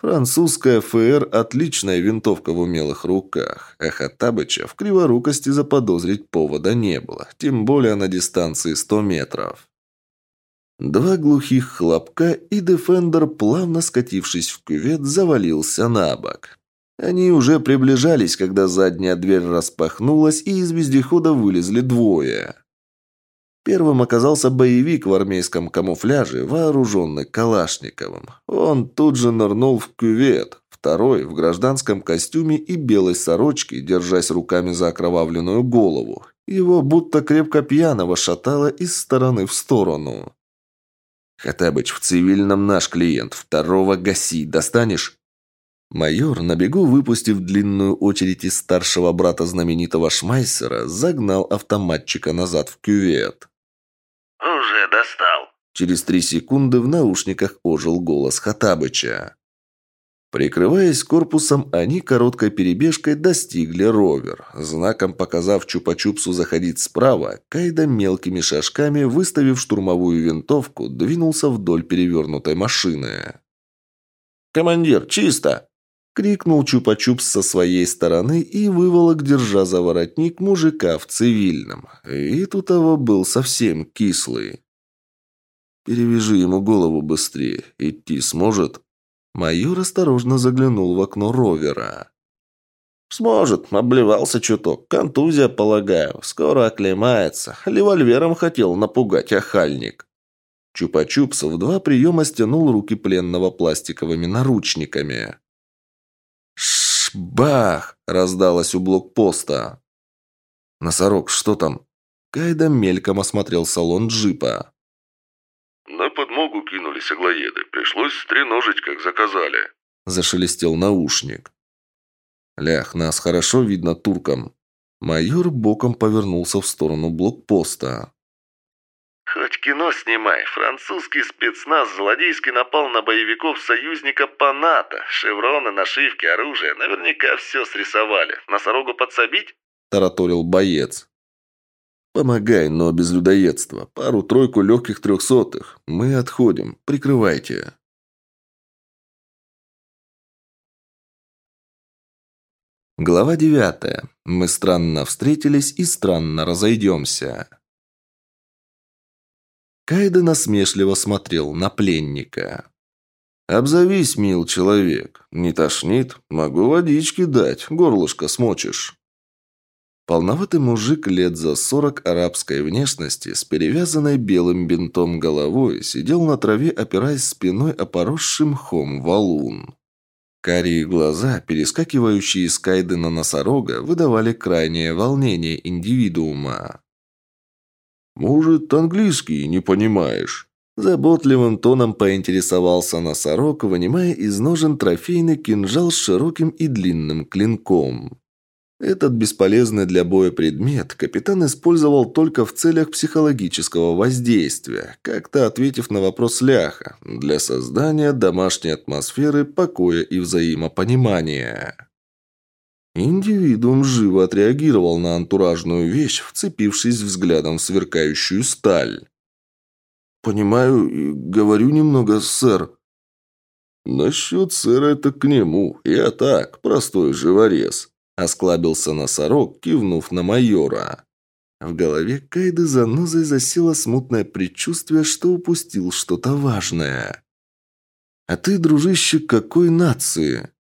Французская ФР – отличная винтовка в умелых руках, а Хаттабыча в криворукости заподозрить повода не было, тем более на дистанции 100 метров. Два глухих хлопка, и Дефендер, плавно скатившись в кювет, завалился на бок. Они уже приближались, когда задняя дверь распахнулась, и из вездехода вылезли двое. Первым оказался боевик в армейском камуфляже, вооруженный Калашниковым. Он тут же нырнул в кювет. Второй в гражданском костюме и белой сорочке, держась руками за окровавленную голову. Его будто крепко пьяного шатало из стороны в сторону. «Хатабыч, в цивильном наш клиент. Второго гаси. Достанешь?» Майор, на бегу выпустив длинную очередь из старшего брата знаменитого Шмайсера, загнал автоматчика назад в кювет. «Уже достал», Через три секунды в наушниках ожил голос Хатабыча. Прикрываясь корпусом, они короткой перебежкой достигли ровер. Знаком показав Чупа-Чупсу заходить справа, Кайда мелкими шажками, выставив штурмовую винтовку, двинулся вдоль перевернутой машины. «Командир, чисто!» – крикнул Чупа-Чупс со своей стороны и выволок, держа за воротник мужика в цивильном. Вид у того был совсем кислый. «Перевяжи ему голову быстрее. Идти сможет?» Майор осторожно заглянул в окно ровера. «Сможет. Обливался чуток. Контузия, полагаю. Скоро оклемается. Револьвером хотел напугать охальник». Чупа-Чупс в два приема стянул руки пленного пластиковыми наручниками. «Шбах!» – раздалось у блокпоста. «Носорог, что там?» Кайда мельком осмотрел салон джипа. «На подмогу кинулись аглоеды. Пришлось стреножить, как заказали». Зашелестел наушник. «Лях, нас хорошо видно туркам». Майор боком повернулся в сторону блокпоста. «Хоть кино снимай. Французский спецназ злодейски напал на боевиков союзника по НАТО. Шевроны, нашивки, оружие. Наверняка все срисовали. Носорогу подсобить?» – тараторил боец. «Помогай, но без людоедства. Пару-тройку легких трехсотых. Мы отходим. Прикрывайте». Глава девятая. Мы странно встретились и странно разойдемся. Кайда насмешливо смотрел на пленника. «Обзовись, мил человек. Не тошнит? Могу водички дать, горлышко смочишь». Полноватый мужик лет за сорок арабской внешности с перевязанной белым бинтом головой сидел на траве, опираясь спиной о поросший мхом валун. Карие глаза, перескакивающие из кайды на носорога, выдавали крайнее волнение индивидуума. «Может, английский не понимаешь?» Заботливым тоном поинтересовался носорог, вынимая из ножен трофейный кинжал с широким и длинным клинком. Этот бесполезный для боя предмет капитан использовал только в целях психологического воздействия, как-то ответив на вопрос Ляха, для создания домашней атмосферы покоя и взаимопонимания. Индивидуум живо отреагировал на антуражную вещь, вцепившись взглядом в сверкающую сталь. «Понимаю и говорю немного, сэр». «Насчет сэра это к нему. Я так, простой живорез», Осклабился носорог, кивнув на майора. В голове Кайды занозой засело смутное предчувствие, что упустил что-то важное. «А ты, дружище, какой нации?»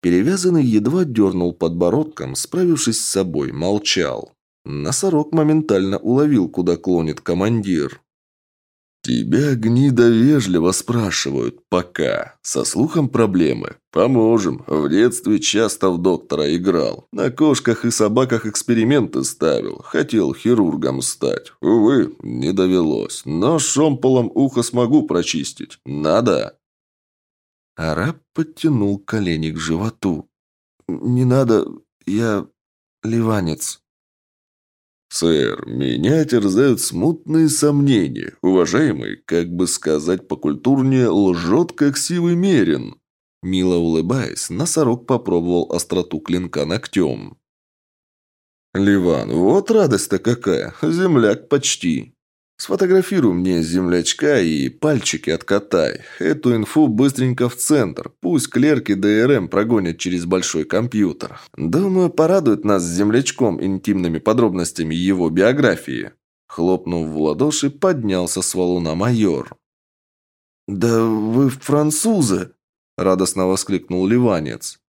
Перевязанный едва дернул подбородком, справившись с собой, молчал. Носорог моментально уловил, куда клонит командир. «Тебя, гнида, вежливо спрашивают. Пока. Со слухом проблемы. Поможем. В детстве часто в доктора играл. На кошках и собаках эксперименты ставил. Хотел хирургом стать. Увы, не довелось. Но шомполом ухо смогу прочистить. Надо?» Араб подтянул колени к животу. «Не надо. Я ливанец». «Сэр, меня терзают смутные сомнения. Уважаемый, как бы сказать покультурнее, лжет, как сивый мерин». Мило улыбаясь, носорог попробовал остроту клинка ногтем. «Ливан, вот радость-то какая! Земляк почти!» Сфотографируй мне землячка и пальчики откатай. Эту инфу быстренько в центр. Пусть клерки ДРМ прогонят через большой компьютер. Думаю, порадует нас с землячком интимными подробностями его биографии». Хлопнув в ладоши, поднялся с валуна майор. «Да вы французы!» – радостно воскликнул ливанец.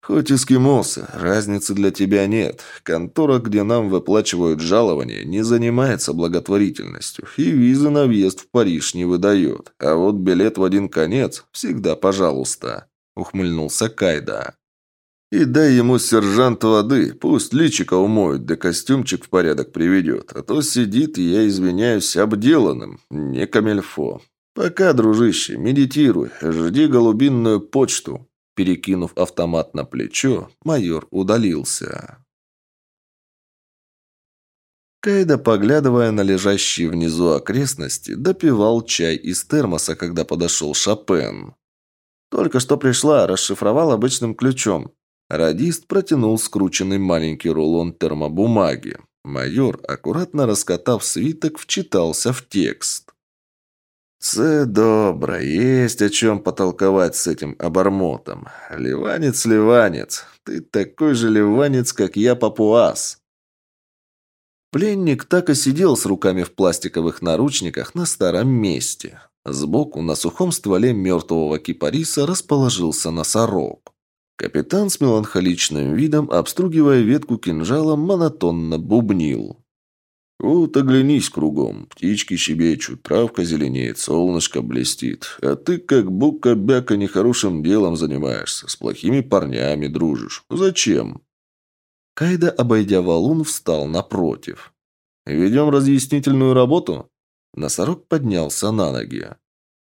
«Хоть эскимосы, разницы для тебя нет. Контора, где нам выплачивают жалования, не занимается благотворительностью и визы на въезд в Париж не выдает. А вот билет в один конец всегда пожалуйста», — ухмыльнулся Кайда. «И дай ему сержант воды, пусть личико умоет, да костюмчик в порядок приведет, а то сидит, и я извиняюсь, обделанным, не камельфо. Пока, дружище, медитируй, жди голубинную почту». Перекинув автомат на плечо, майор удалился. Кайда, поглядывая на лежащие внизу окрестности, допивал чай из термоса, когда подошел Шопен. «Только что пришла, расшифровал обычным ключом». Радист протянул скрученный маленький рулон термобумаги. Майор, аккуратно раскатав свиток, вчитался в текст. «Це добро, есть о чем потолковать с этим обормотом. Ливанец, ливанец, ты такой же ливанец, как я, папуас». Пленник так и сидел с руками в пластиковых наручниках на старом месте. Сбоку, на сухом стволе мертвого кипариса, расположился носорог. Капитан с меланхоличным видом, обстругивая ветку кинжалом, монотонно бубнил. «Вот оглянись кругом. Птички щебечут, травка зеленеет, солнышко блестит. А ты как бука-бяка нехорошим делом занимаешься, с плохими парнями дружишь. Зачем?» Кайда, обойдя валун, встал напротив. «Ведем разъяснительную работу?» Носорог поднялся на ноги.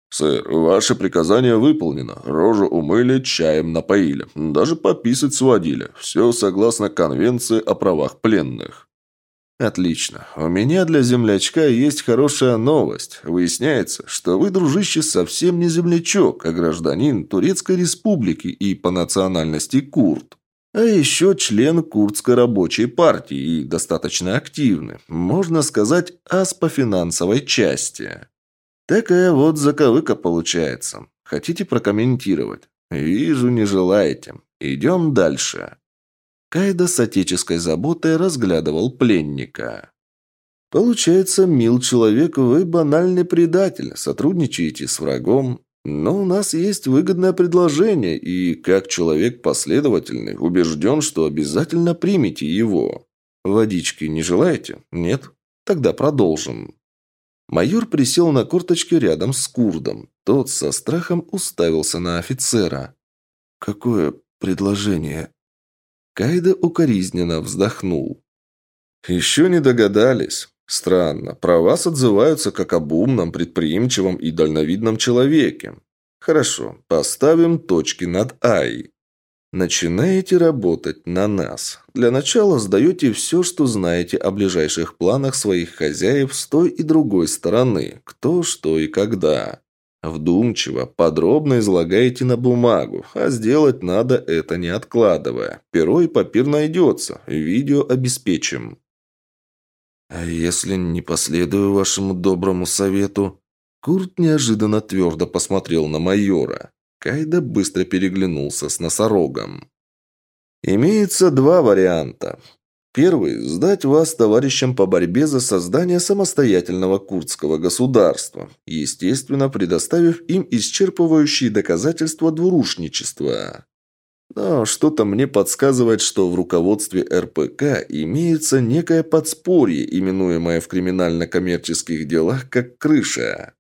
«Сэр, ваше приказание выполнено. Рожу умыли, чаем напоили. Даже пописать сводили. Все согласно Конвенции о правах пленных». «Отлично. У меня для землячка есть хорошая новость. Выясняется, что вы, дружище, совсем не землячок, а гражданин Турецкой Республики и по национальности курд. А еще член Курдской рабочей партии и достаточно активный. Можно сказать, ас по финансовой части. Такая вот заковыка получается. Хотите прокомментировать? Вижу, не желаете. Идем дальше». Кайда с отеческой заботой разглядывал пленника. «Получается, мил человек, вы банальный предатель, сотрудничаете с врагом, но у нас есть выгодное предложение, и как человек последовательный, убежден, что обязательно примете его. Водички не желаете? Нет? Тогда продолжим». Майор присел на корточки рядом с Курдом. Тот со страхом уставился на офицера. «Какое предложение?» Кайда укоризненно вздохнул. «Еще не догадались. Странно. Про вас отзываются как об умном, предприимчивом и дальновидном человеке. Хорошо, поставим точки над «ай». Начинаете работать на нас. Для начала сдаете все, что знаете о ближайших планах своих хозяев с той и другой стороны, кто, что и когда. Вдумчиво, подробно излагаете на бумагу, а сделать надо это не откладывая. Перо и папир найдется, видео обеспечим. А если не последую вашему доброму совету? Курт неожиданно твердо посмотрел на майора. Кайда быстро переглянулся с носорогом. Имеется два варианта. Первый – сдать вас товарищам по борьбе за создание самостоятельного курдского государства, естественно, предоставив им исчерпывающие доказательства двурушничества. Но что-то мне подсказывает, что в руководстве РПК имеется некое подспорье, именуемое в криминально-коммерческих делах как «крыша».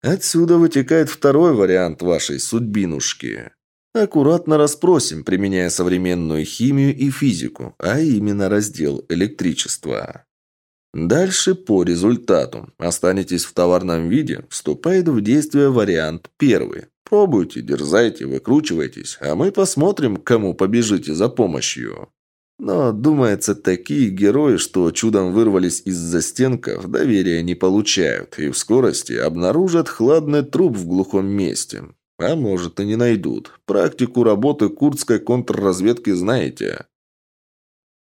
Отсюда вытекает второй вариант вашей судьбинушки. Аккуратно расспросим, применяя современную химию и физику, а именно раздел электричества. Дальше по результату. Останетесь в товарном виде, вступает в действие вариант первый. Пробуйте, дерзайте, выкручивайтесь, а мы посмотрим, кому побежите за помощью. Но, думается, такие герои, что чудом вырвались из застенков, доверия не получают и в скорости обнаружат хладный труп в глухом месте. А может и не найдут. Практику работы курдской контрразведки знаете.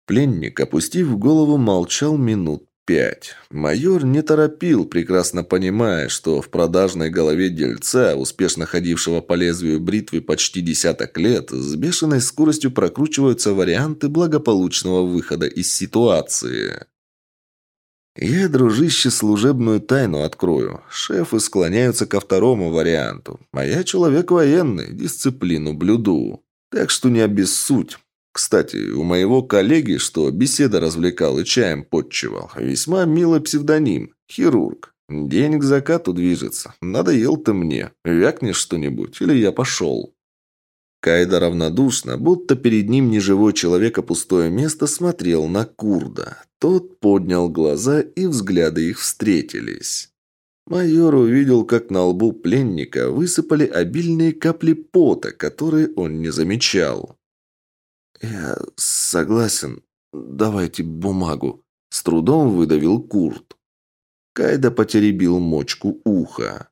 Пленник, опустив голову, молчал минут пять. Майор не торопил, прекрасно понимая, что в продажной голове дельца, успешно ходившего по лезвию бритвы почти десяток лет, с бешеной скоростью прокручиваются варианты благополучного выхода из ситуации. «Я, дружище, служебную тайну открою. Шефы склоняются ко второму варианту. А я человек военный, дисциплину блюду. Так что не обессудь. Кстати, у моего коллеги, что беседа развлекал и чаем подчевал, весьма милый псевдоним – хирург. День к закату движется. Надоел ты мне. Вякнешь что-нибудь, или я пошел». Кайда равнодушно, будто перед ним неживой человек, а пустое место, смотрел на Курда. Тот поднял глаза, и взгляды их встретились. Майор увидел, как на лбу пленника высыпали обильные капли пота, которые он не замечал. «Я согласен. Давайте бумагу», – С трудом выдавил Курт. Кайда потеребил мочку уха.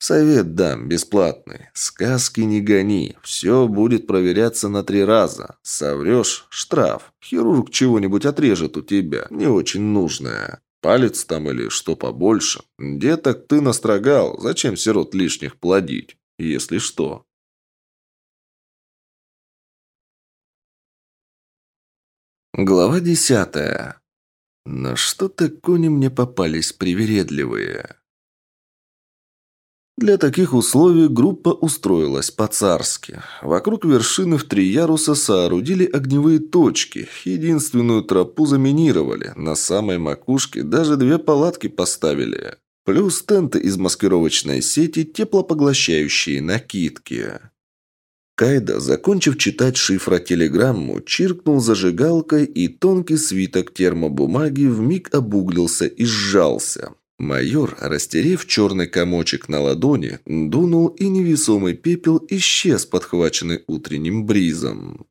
«Совет дам, бесплатный. Сказки не гони. Все будет проверяться на три раза. Соврешь – штраф. Хирург чего-нибудь отрежет у тебя, не очень нужное. Палец там или что побольше. Деток ты настрогал. Зачем сирот лишних плодить? Если что». Глава десятая. На что-то кони мне попались привередливые. Для таких условий группа устроилась по-царски. Вокруг вершины в три яруса соорудили огневые точки, единственную тропу заминировали, на самой макушке даже две палатки поставили. Плюс тенты из маскировочной сети, теплопоглощающие накидки. Кайда, закончив читать шифротелеграмму, чиркнул зажигалкой, и тонкий свиток термобумаги вмиг обуглился и сжался. Майор, растерев черный комочек на ладони, дунул, и невесомый пепел исчез, подхваченный утренним бризом.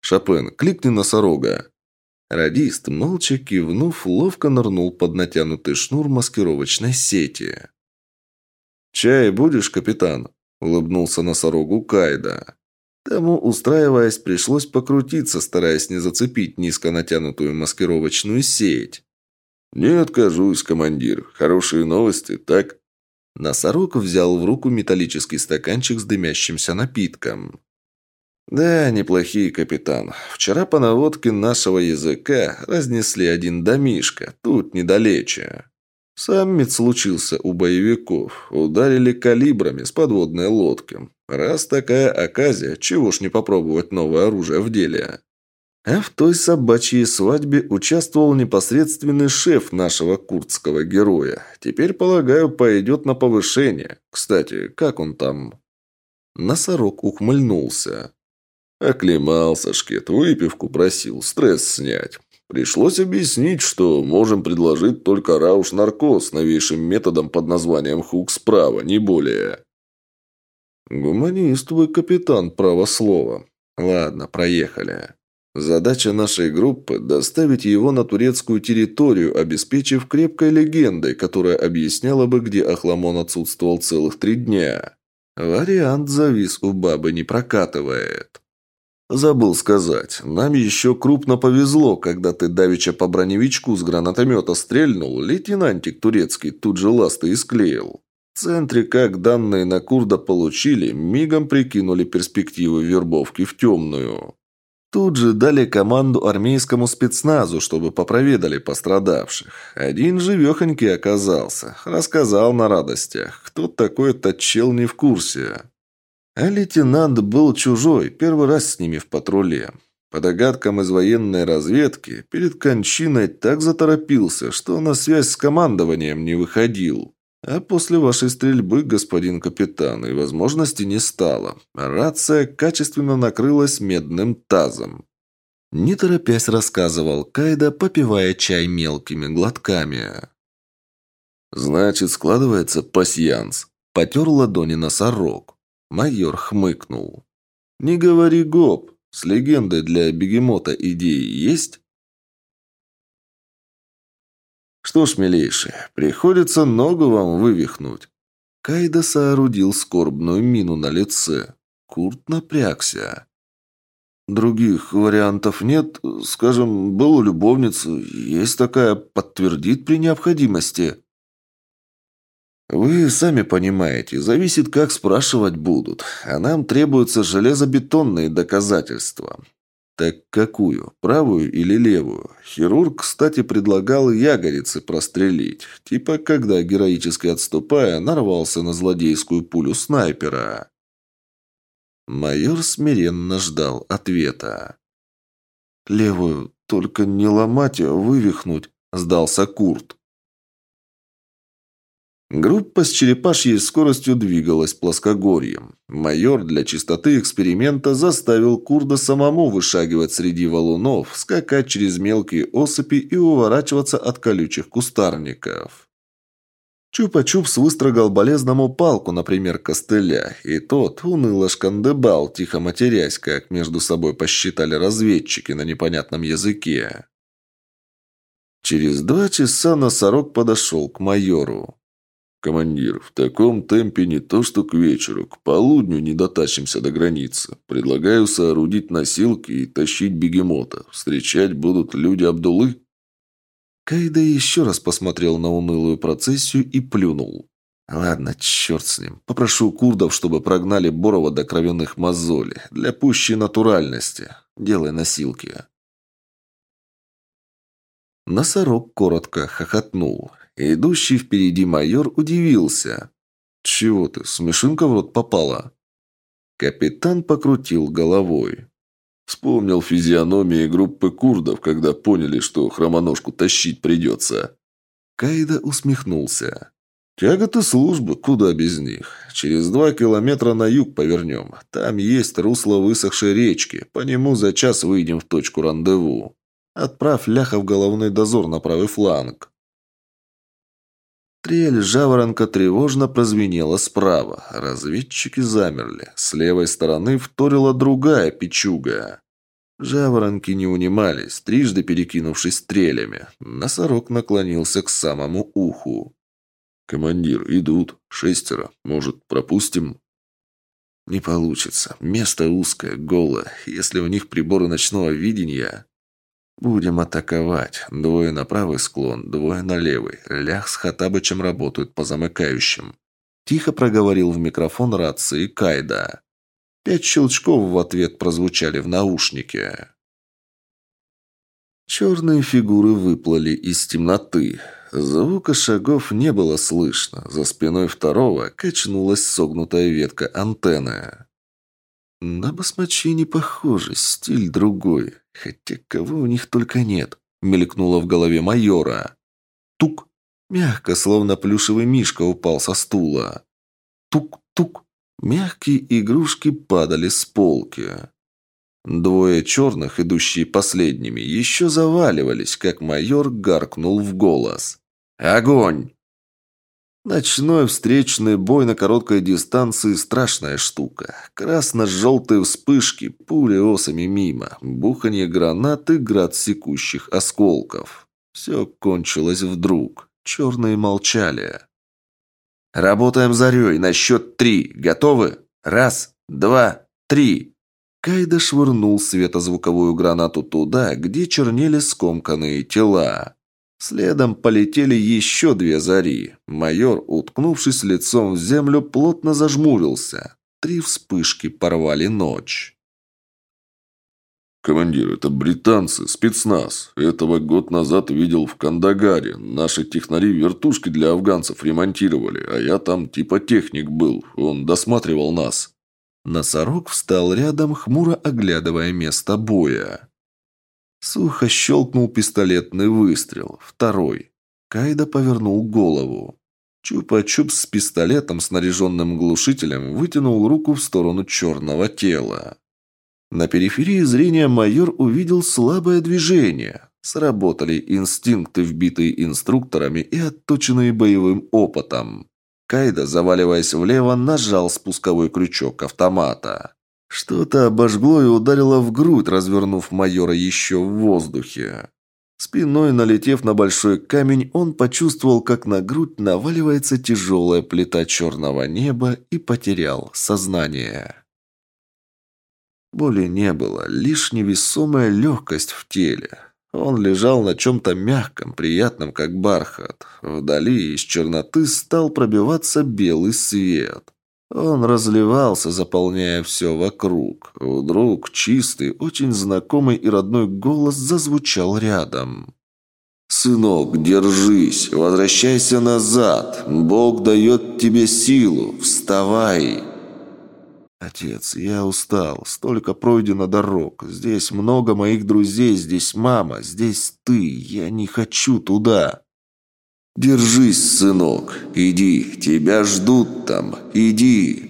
«Шопен, кликни носорога!» Радист, молча кивнув, ловко нырнул под натянутый шнур маскировочной сети. «Чай будешь, капитан?» – улыбнулся носорогу Кайда. Тому, устраиваясь, пришлось покрутиться, стараясь не зацепить низко натянутую маскировочную сеть. «Не откажусь, командир. Хорошие новости, так?» Носорог взял в руку металлический стаканчик с дымящимся напитком. «Да, неплохие, капитан. Вчера по наводке нашего языка разнесли один домишко, тут недалече. Саммит случился у боевиков. Ударили калибрами с подводной лодки. Раз такая оказия, чего ж не попробовать новое оружие в деле?» А в той собачьей свадьбе участвовал непосредственный шеф нашего курдского героя. Теперь, полагаю, пойдет на повышение. Кстати, как он там?» Носорог ухмыльнулся. Оклемался Шкет, выпивку просил, стресс снять. Пришлось объяснить, что можем предложить только рауш-наркоз новейшим методом под названием хук справа, не более. Гуманист вы, капитан, право слова. Ладно, проехали. Задача нашей группы – доставить его на турецкую территорию, обеспечив крепкой легендой, которая объясняла бы, где Ахламон отсутствовал целых три дня. Вариант завис у бабы не прокатывает. Забыл сказать, нам еще крупно повезло, когда ты давеча по броневичку с гранатомета стрельнул, лейтенантик турецкий тут же ласты и склеил. В центре, как данные на Курда получили, мигом прикинули перспективы вербовки в темную. Тут же дали команду армейскому спецназу, чтобы попроведали пострадавших. Один живехонький оказался. Рассказал на радостях. Кто такой этот чел не в курсе. А лейтенант был чужой, первый раз с ними в патруле. По догадкам из военной разведки, перед кончиной так заторопился, что на связь с командованием не выходил. А после вашей стрельбы, господин капитан, и возможности не стало. Рация качественно накрылась медным тазом. Не торопясь рассказывал Кайда, попивая чай мелкими глотками. «Значит, складывается пасьянс», — потер ладони носорог. Майор хмыкнул. «Не говори гоп, с легендой для бегемота идеи есть?» Что ж, милейший, приходится ногу вам вывихнуть. Кайда соорудил скорбную мину на лице. Курт напрягся. Других вариантов нет. Скажем, был у любовницы. Есть такая, подтвердит при необходимости. Вы сами понимаете, зависит, как спрашивать будут. А нам требуются железобетонные доказательства. «Так какую? Правую или левую?» Хирург, кстати, предлагал ягодицы прострелить. Типа, когда, героически отступая, нарвался на злодейскую пулю снайпера. Майор смиренно ждал ответа. «Левую, только не ломать, а вывихнуть», – сдался Курт. Группа с черепашьей скоростью двигалась плоскогорьем. Майор для чистоты эксперимента заставил Курда самому вышагивать среди валунов, скакать через мелкие осыпи и уворачиваться от колючих кустарников. Чупа-чупс выстрогал болезному палку, например, костыля, и тот уныло шкандыбал, тихо матерясь, как между собой посчитали разведчики на непонятном языке. Через два часа носорог подошел к майору. «Командир, в таком темпе не то что к вечеру, к полудню не дотащимся до границы. Предлагаю соорудить носилки и тащить бегемота. Встречать будут люди Абдулы?» Кайда еще раз посмотрел на унылую процессию и плюнул. «Ладно, черт с ним. Попрошу курдов, чтобы прогнали Борова до кровяных мозолей. Для пущей натуральности. Делай носилки». Носорог коротко хохотнул. Идущий впереди майор удивился. «Чего ты, смешинка в рот попала?» Капитан покрутил головой. Вспомнил физиономии группы курдов, когда поняли, что хромоножку тащить придется. Кайда усмехнулся. «Тяготы службы, куда без них. Через два километра на юг повернем. Там есть русло высохшей речки. По нему за час выйдем в точку рандеву. Отправь ляха в головной дозор на правый фланг». Трель жаворонка тревожно прозвенела справа. Разведчики замерли. С левой стороны вторила другая печуга. Жаворонки не унимались, трижды перекинувшись стрелями. Носорог наклонился к самому уху. «Командир, идут. Шестеро. Может, пропустим?» «Не получится. Место узкое, голое. Если у них приборы ночного видения...» «Будем атаковать. Двое на правый склон, двое на левый. Лях с Хатабычем работают по замыкающим». Тихо проговорил в микрофон рации Кайда. Пять щелчков в ответ прозвучали в наушнике. Черные фигуры выплыли из темноты. Звука шагов не было слышно. За спиной второго качнулась согнутая ветка антенны. На басмачи не похоже, стиль другой. Хотя кого у них только нет, мелькнуло в голове майора. Тук! Мягко, словно плюшевый мишка упал со стула. Тук-тук! Мягкие игрушки падали с полки. Двое черных, идущие последними, еще заваливались, как майор гаркнул в голос. «Огонь!» Ночной встречный бой на короткой дистанции – страшная штука. Красно-желтые вспышки, пули осами мимо, буханье гранат и град секущих осколков. Все кончилось вдруг. Черные молчали. «Работаем зарей на счет три. Готовы? Раз, два, три!» Кайда швырнул светозвуковую гранату туда, где чернели скомканные тела. Следом полетели еще две зари. Майор, уткнувшись лицом в землю, плотно зажмурился. Три вспышки порвали ночь. «Командир, это британцы, спецназ. Этого год назад видел в Кандагаре. Наши технари вертушки для афганцев ремонтировали, а я там типа техник был. Он досматривал нас». Носорог встал рядом, хмуро оглядывая место боя. Сухо щелкнул пистолетный выстрел. Второй. Кайда повернул голову. Чупа-чуп с пистолетом, снаряженным глушителем, вытянул руку в сторону черного тела. На периферии зрения майор увидел слабое движение. Сработали инстинкты, вбитые инструкторами и отточенные боевым опытом. Кайда, заваливаясь влево, нажал спусковой крючок автомата. Что-то обожгло и ударило в грудь, развернув майора еще в воздухе. Спиной налетев на большой камень, он почувствовал, как на грудь наваливается тяжелая плита черного неба и потерял сознание. Боли не было, лишь невесомая легкость в теле. Он лежал на чем-то мягком, приятном, как бархат. Вдали из черноты стал пробиваться белый свет. Он разливался, заполняя все вокруг. Вдруг чистый, очень знакомый и родной голос зазвучал рядом. «Сынок, держись, возвращайся назад. Бог дает тебе силу. Вставай!» «Отец, я устал. Столько пройдено дорог. Здесь много моих друзей, здесь мама, здесь ты. Я не хочу туда». «Держись, сынок. Иди. Тебя ждут там. Иди».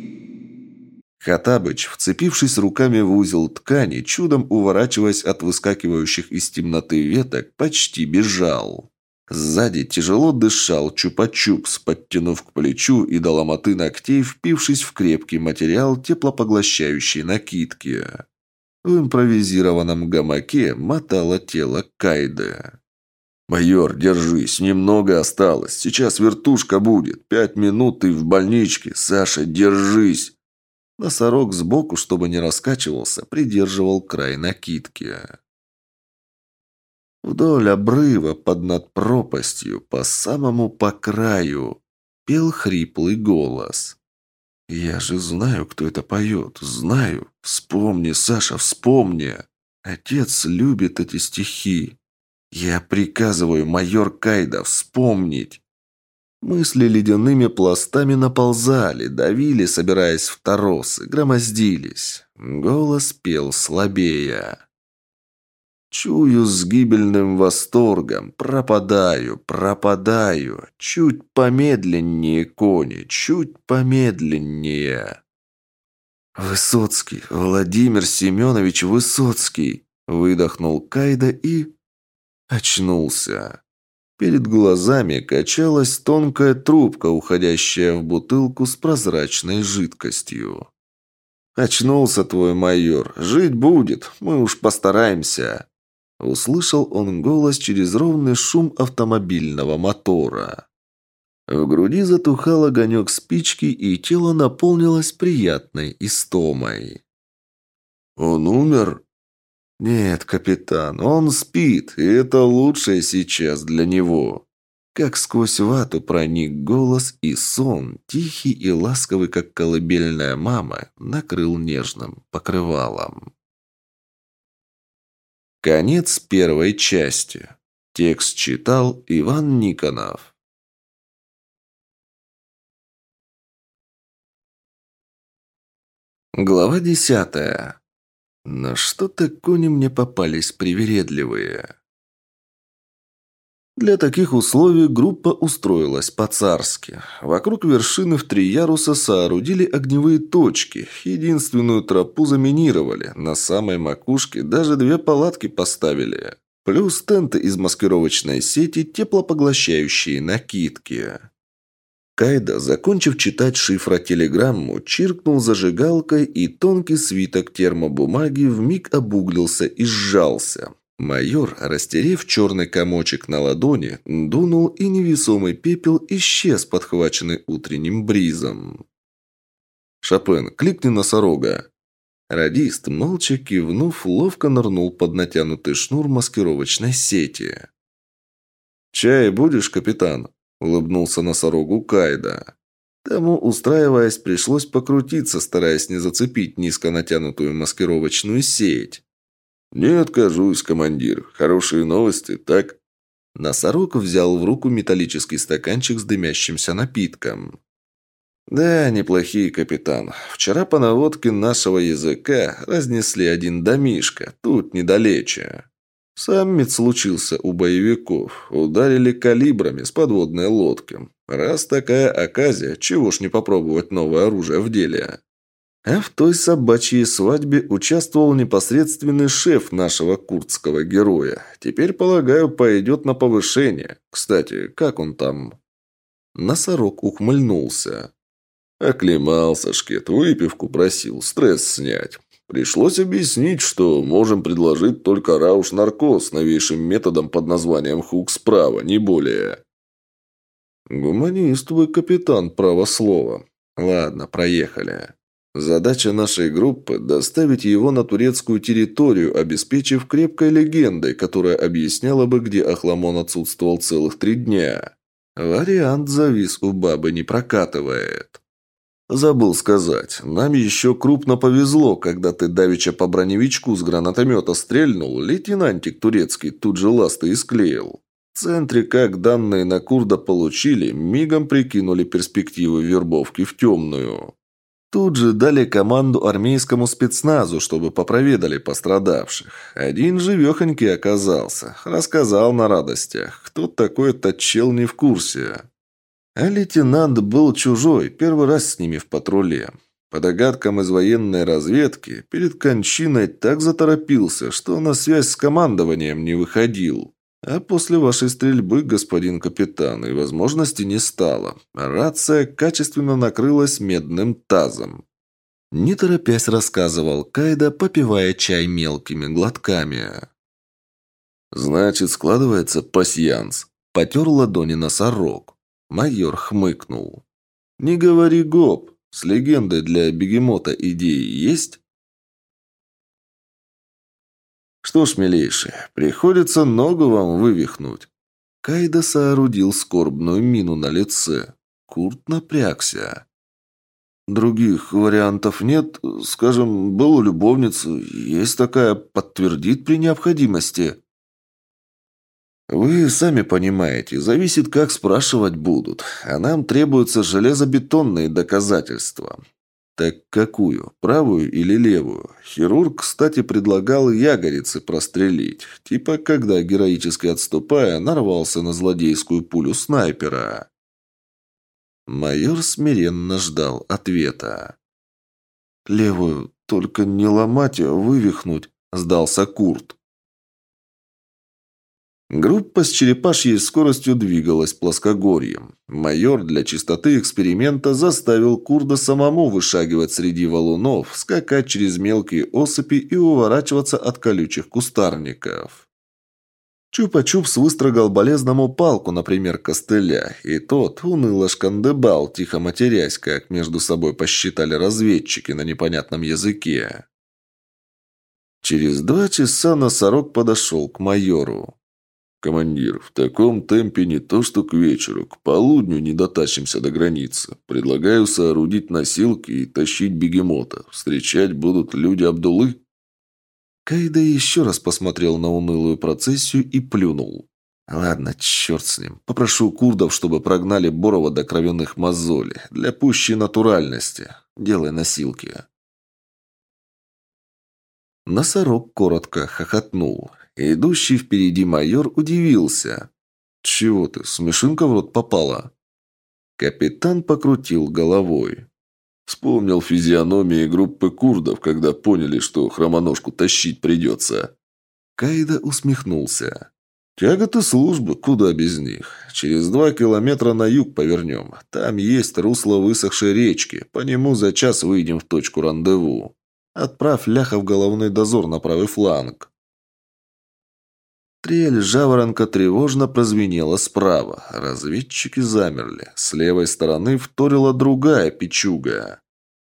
Хатабыч, вцепившись руками в узел ткани, чудом уворачиваясь от выскакивающих из темноты веток, почти бежал. Сзади тяжело дышал чупа-чупс, подтянув к плечу и до ломоты ногтей, впившись в крепкий материал теплопоглощающей накидки. В импровизированном гамаке мотало тело Кайды. «Майор, держись, немного осталось. Сейчас вертушка будет. Пять минут и в больничке. Саша, держись!» Носорог сбоку, чтобы не раскачивался, придерживал край накидки. Вдоль обрыва, под над пропастью, по самому по краю, пел хриплый голос. «Я же знаю, кто это поет. Знаю. Вспомни, Саша, вспомни. Отец любит эти стихи. Я приказываю, майор Кайда, вспомнить». Мысли ледяными пластами наползали, давили, собираясь в торосы, громоздились. Голос пел слабее. Чую с гибельным восторгом, пропадаю, пропадаю, чуть помедленнее, кони, чуть помедленнее. Высоцкий, Владимир Семенович Высоцкий, выдохнул Кайда и... очнулся. Перед глазами качалась тонкая трубка, уходящая в бутылку с прозрачной жидкостью. «Очнулся твой майор. Жить будет. Мы уж постараемся». Услышал он голос через ровный шум автомобильного мотора. В груди затухал огонек спички, и тело наполнилось приятной истомой. «Он умер?» «Нет, капитан, он спит, и это лучшее сейчас для него». Как сквозь вату проник голос, и сон, тихий и ласковый, как колыбельная мама, накрыл нежным покрывалом. Конец первой части. Текст читал Иван Никонов. Глава десятая. Но что-то кони мне попались привередливые. Для таких условий группа устроилась по-царски. Вокруг вершины в три яруса соорудили огневые точки. Единственную тропу заминировали. На самой макушке даже две палатки поставили. Плюс тенты из маскировочной сети, теплопоглощающие накидки. Кайда, закончив читать шифротелеграмму, чиркнул зажигалкой, и тонкий свиток термобумаги вмиг обуглился и сжался. Майор, растерев черный комочек на ладони, дунул, и невесомый пепел исчез, подхваченный утренним бризом. «Шопен, кликни носорога!» Радист, молча кивнув, ловко нырнул под натянутый шнур маскировочной сети. «Чай будешь, капитан?» – улыбнулся носорогу Кайда. Тому, устраиваясь, пришлось покрутиться, стараясь не зацепить низко натянутую маскировочную сеть. «Не откажусь, командир. Хорошие новости, так?» Носорог взял в руку металлический стаканчик с дымящимся напитком. «Да, неплохие, капитан. Вчера по наводке нашего языка разнесли один домишко, тут недалече. Саммит случился у боевиков. Ударили калибрами с подводной лодки. Раз такая оказия, чего ж не попробовать новое оружие в деле?» А в той собачьей свадьбе участвовал непосредственный шеф нашего курдского героя. Теперь, полагаю, пойдет на повышение. Кстати, как он там?» Носорог ухмыльнулся. Оклемался шкет, выпивку просил, стресс снять. Пришлось объяснить, что можем предложить только рауш-наркоз новейшим методом под названием хук справа, не более. Гуманист вы, капитан, право слова. Ладно, проехали. Задача нашей группы – доставить его на турецкую территорию, обеспечив крепкой легендой, которая объясняла бы, где Ахламон отсутствовал целых три дня. Вариант завис у бабы не прокатывает. Забыл сказать, нам еще крупно повезло, когда ты давеча по броневичку с гранатомета стрельнул, лейтенантик турецкий тут же ласты и склеил. В центре, как данные на Курда получили, мигом прикинули перспективы вербовки в темную. Тут же дали команду армейскому спецназу, чтобы попроведали пострадавших. Один живехонький оказался. Рассказал на радостях. Кто такой этот чел не в курсе. А лейтенант был чужой, первый раз с ними в патруле. По догадкам из военной разведки, перед кончиной так заторопился, что на связь с командованием не выходил. А после вашей стрельбы, господин капитан, и возможности не стало. Рация качественно накрылась медным тазом. Не торопясь рассказывал Кайда, попивая чай мелкими глотками. Значит, складывается пасьянс. Потер ладони носорог. Майор хмыкнул. Не говори гоп. С легендой для бегемота идеи есть? Что ж, милейший, приходится ногу вам вывихнуть. Кайда соорудил скорбную мину на лице. Курт напрягся. Других вариантов нет. Скажем, был у любовницы. Есть такая, подтвердит при необходимости. Вы сами понимаете, зависит, как спрашивать будут. А нам требуются железобетонные доказательства. Так какую? Правую или левую? Хирург, кстати, предлагал ягодицы прострелить. Типа, когда, героически отступая, нарвался на злодейскую пулю снайпера. Майор смиренно ждал ответа. «Левую, только не ломать, а вывихнуть», – сдался Курт. Группа с черепашьей скоростью двигалась плоскогорьем. Майор для чистоты эксперимента заставил Курда самому вышагивать среди валунов, скакать через мелкие осыпи и уворачиваться от колючих кустарников. Чупа-чупс выстрогал болезному палку, например, костыля, и тот уныло шкандыбал, тихо матерясь, как между собой посчитали разведчики на непонятном языке. Через два часа носорог подошел к майору. «Командир, в таком темпе не то что к вечеру, к полудню не дотащимся до границы. Предлагаю соорудить носилки и тащить бегемота. Встречать будут люди Абдулы?» Кайда еще раз посмотрел на унылую процессию и плюнул. «Ладно, черт с ним. Попрошу курдов, чтобы прогнали Борова до кровяных мозолей. Для пущей натуральности. Делай носилки». Носорог коротко хохотнул. Идущий впереди майор удивился. «Чего ты, смешинка в рот попала?» Капитан покрутил головой. Вспомнил физиономии группы курдов, когда поняли, что хромоножку тащить придется. Кайда усмехнулся. «Тяготы службы, куда без них. Через два километра на юг повернем. Там есть русло высохшей речки. По нему за час выйдем в точку рандеву. Отправь ляха в головной дозор на правый фланг». Трель жаворонка тревожно прозвенела справа. Разведчики замерли. С левой стороны вторила другая печуга.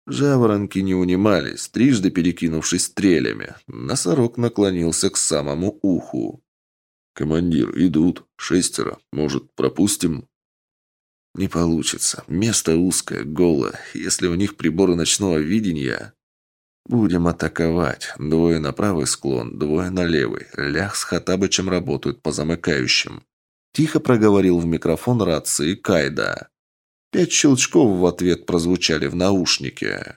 Жаворонки не унимались, трижды перекинувшись стрелями. Носорог наклонился к самому уху. «Командир, идут. Шестеро. Может, пропустим?» «Не получится. Место узкое, голое. Если у них приборы ночного видения...» «Будем атаковать. Двое на правый склон, двое на левый. Лях с Хатабычем работают по замыкающим». Тихо проговорил в микрофон рации Кайда. Пять щелчков в ответ прозвучали в наушнике.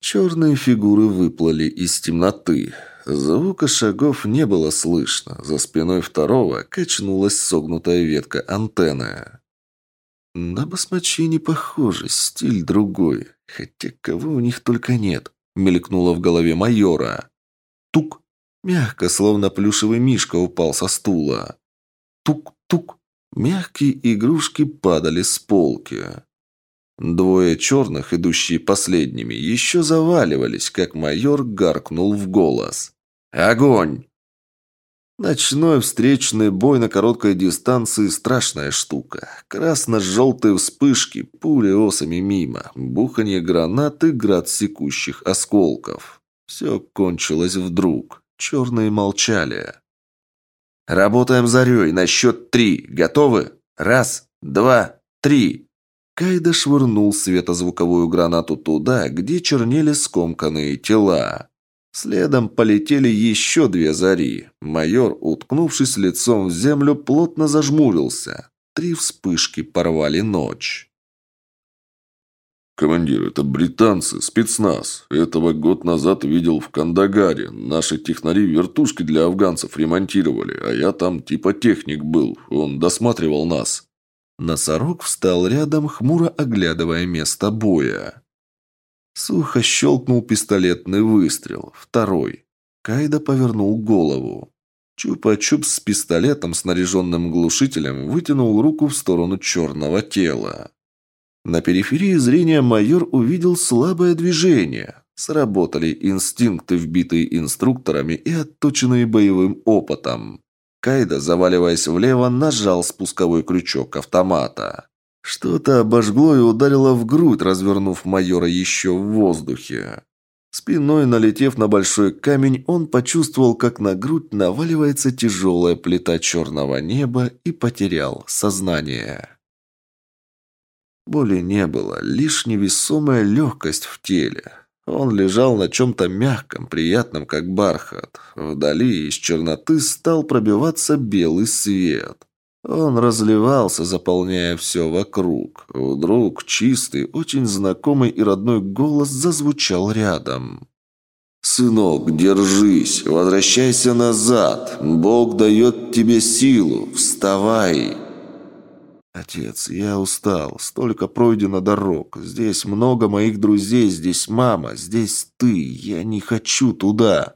Черные фигуры выплыли из темноты. Звука шагов не было слышно. За спиной второго качнулась согнутая ветка антенны. На басмачи не похоже, стиль другой. Хотя кого у них только нет, мелькнуло в голове майора. Тук! Мягко, словно плюшевый мишка упал со стула. Тук-тук! Мягкие игрушки падали с полки. Двое черных, идущие последними, еще заваливались, как майор гаркнул в голос. «Огонь!» Ночной встречный бой на короткой дистанции – страшная штука. Красно-желтые вспышки, пули осами мимо, буханье гранат и град секущих осколков. Все кончилось вдруг. Черные молчали. «Работаем зарей на счет три. Готовы? Раз, два, три!» Кайда швырнул светозвуковую гранату туда, где чернели скомканные тела. Следом полетели еще две зари. Майор, уткнувшись лицом в землю, плотно зажмурился. Три вспышки порвали ночь. «Командир, это британцы, спецназ. Этого год назад видел в Кандагаре. Наши технари вертушки для афганцев ремонтировали, а я там типа техник был. Он досматривал нас». Носорог встал рядом, хмуро оглядывая место боя. Сухо щелкнул пистолетный выстрел. Второй. Кайда повернул голову. Чупа-чуп с пистолетом, снаряженным глушителем, вытянул руку в сторону черного тела. На периферии зрения майор увидел слабое движение. Сработали инстинкты, вбитые инструкторами и отточенные боевым опытом. Кайда, заваливаясь влево, нажал спусковой крючок автомата. Что-то обожгло и ударило в грудь, развернув майора еще в воздухе. Спиной налетев на большой камень, он почувствовал, как на грудь наваливается тяжелая плита черного неба и потерял сознание. Боли не было, лишь невесомая легкость в теле. Он лежал на чем-то мягком, приятном, как бархат. Вдали из черноты стал пробиваться белый свет. Он разливался, заполняя все вокруг. Вдруг чистый, очень знакомый и родной голос зазвучал рядом. «Сынок, держись, возвращайся назад. Бог дает тебе силу. Вставай!» «Отец, я устал. Столько пройдено дорог. Здесь много моих друзей, здесь мама, здесь ты. Я не хочу туда».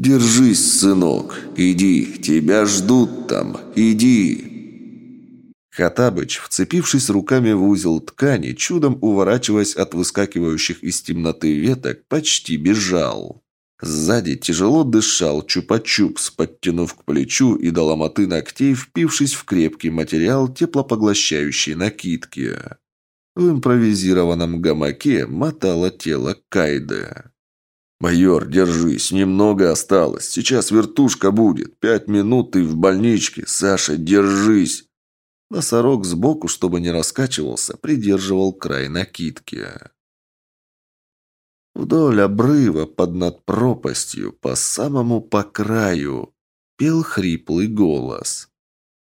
«Держись, сынок, иди, тебя ждут там, иди!» Хатабыч, вцепившись руками в узел ткани, чудом уворачиваясь от выскакивающих из темноты веток, почти бежал. Сзади тяжело дышал чупа-чупс, подтянув к плечу и до ломоты ногтей, впившись в крепкий материал теплопоглощающей накидки. В импровизированном гамаке мотало тело Кайды. «Майор, держись, немного осталось. Сейчас вертушка будет. Пять минут и в больничке. Саша, держись!» Носорог сбоку, чтобы не раскачивался, придерживал край накидки. Вдоль обрыва, под над пропастью, по самому по краю, пел хриплый голос.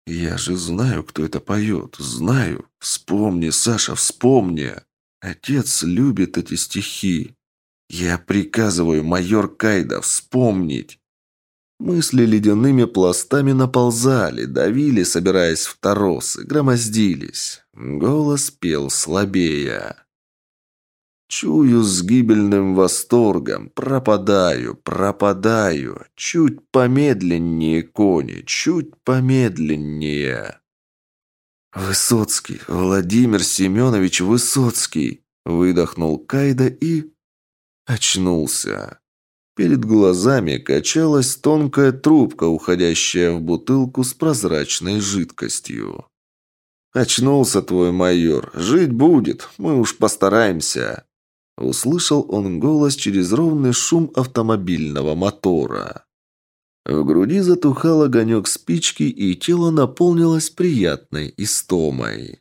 «Я же знаю, кто это поет. Знаю. Вспомни, Саша, вспомни. Отец любит эти стихи. «Я приказываю, майор Кайда, вспомнить!» Мысли ледяными пластами наползали, давили, собираясь в торосы, громоздились. Голос пел слабее. Чую с гибельным восторгом, пропадаю, пропадаю, чуть помедленнее, кони, чуть помедленнее. Высоцкий, Владимир Семенович Высоцкий, выдохнул Кайда и Очнулся. Перед глазами качалась тонкая трубка, уходящая в бутылку с прозрачной жидкостью. «Очнулся твой майор. Жить будет. Мы уж постараемся». Услышал он голос через ровный шум автомобильного мотора. В груди затухал огонек спички, и тело наполнилось приятной истомой.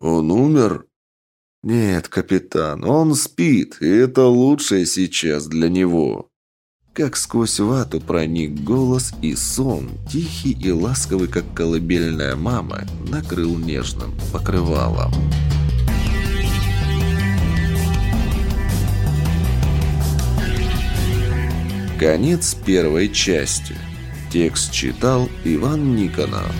«Он умер?» «Нет, капитан, он спит, и это лучшее сейчас для него». Как сквозь вату проник голос, и сон, тихий и ласковый, как колыбельная мама, накрыл нежным покрывалом. Конец первой части. Текст читал Иван Никонов.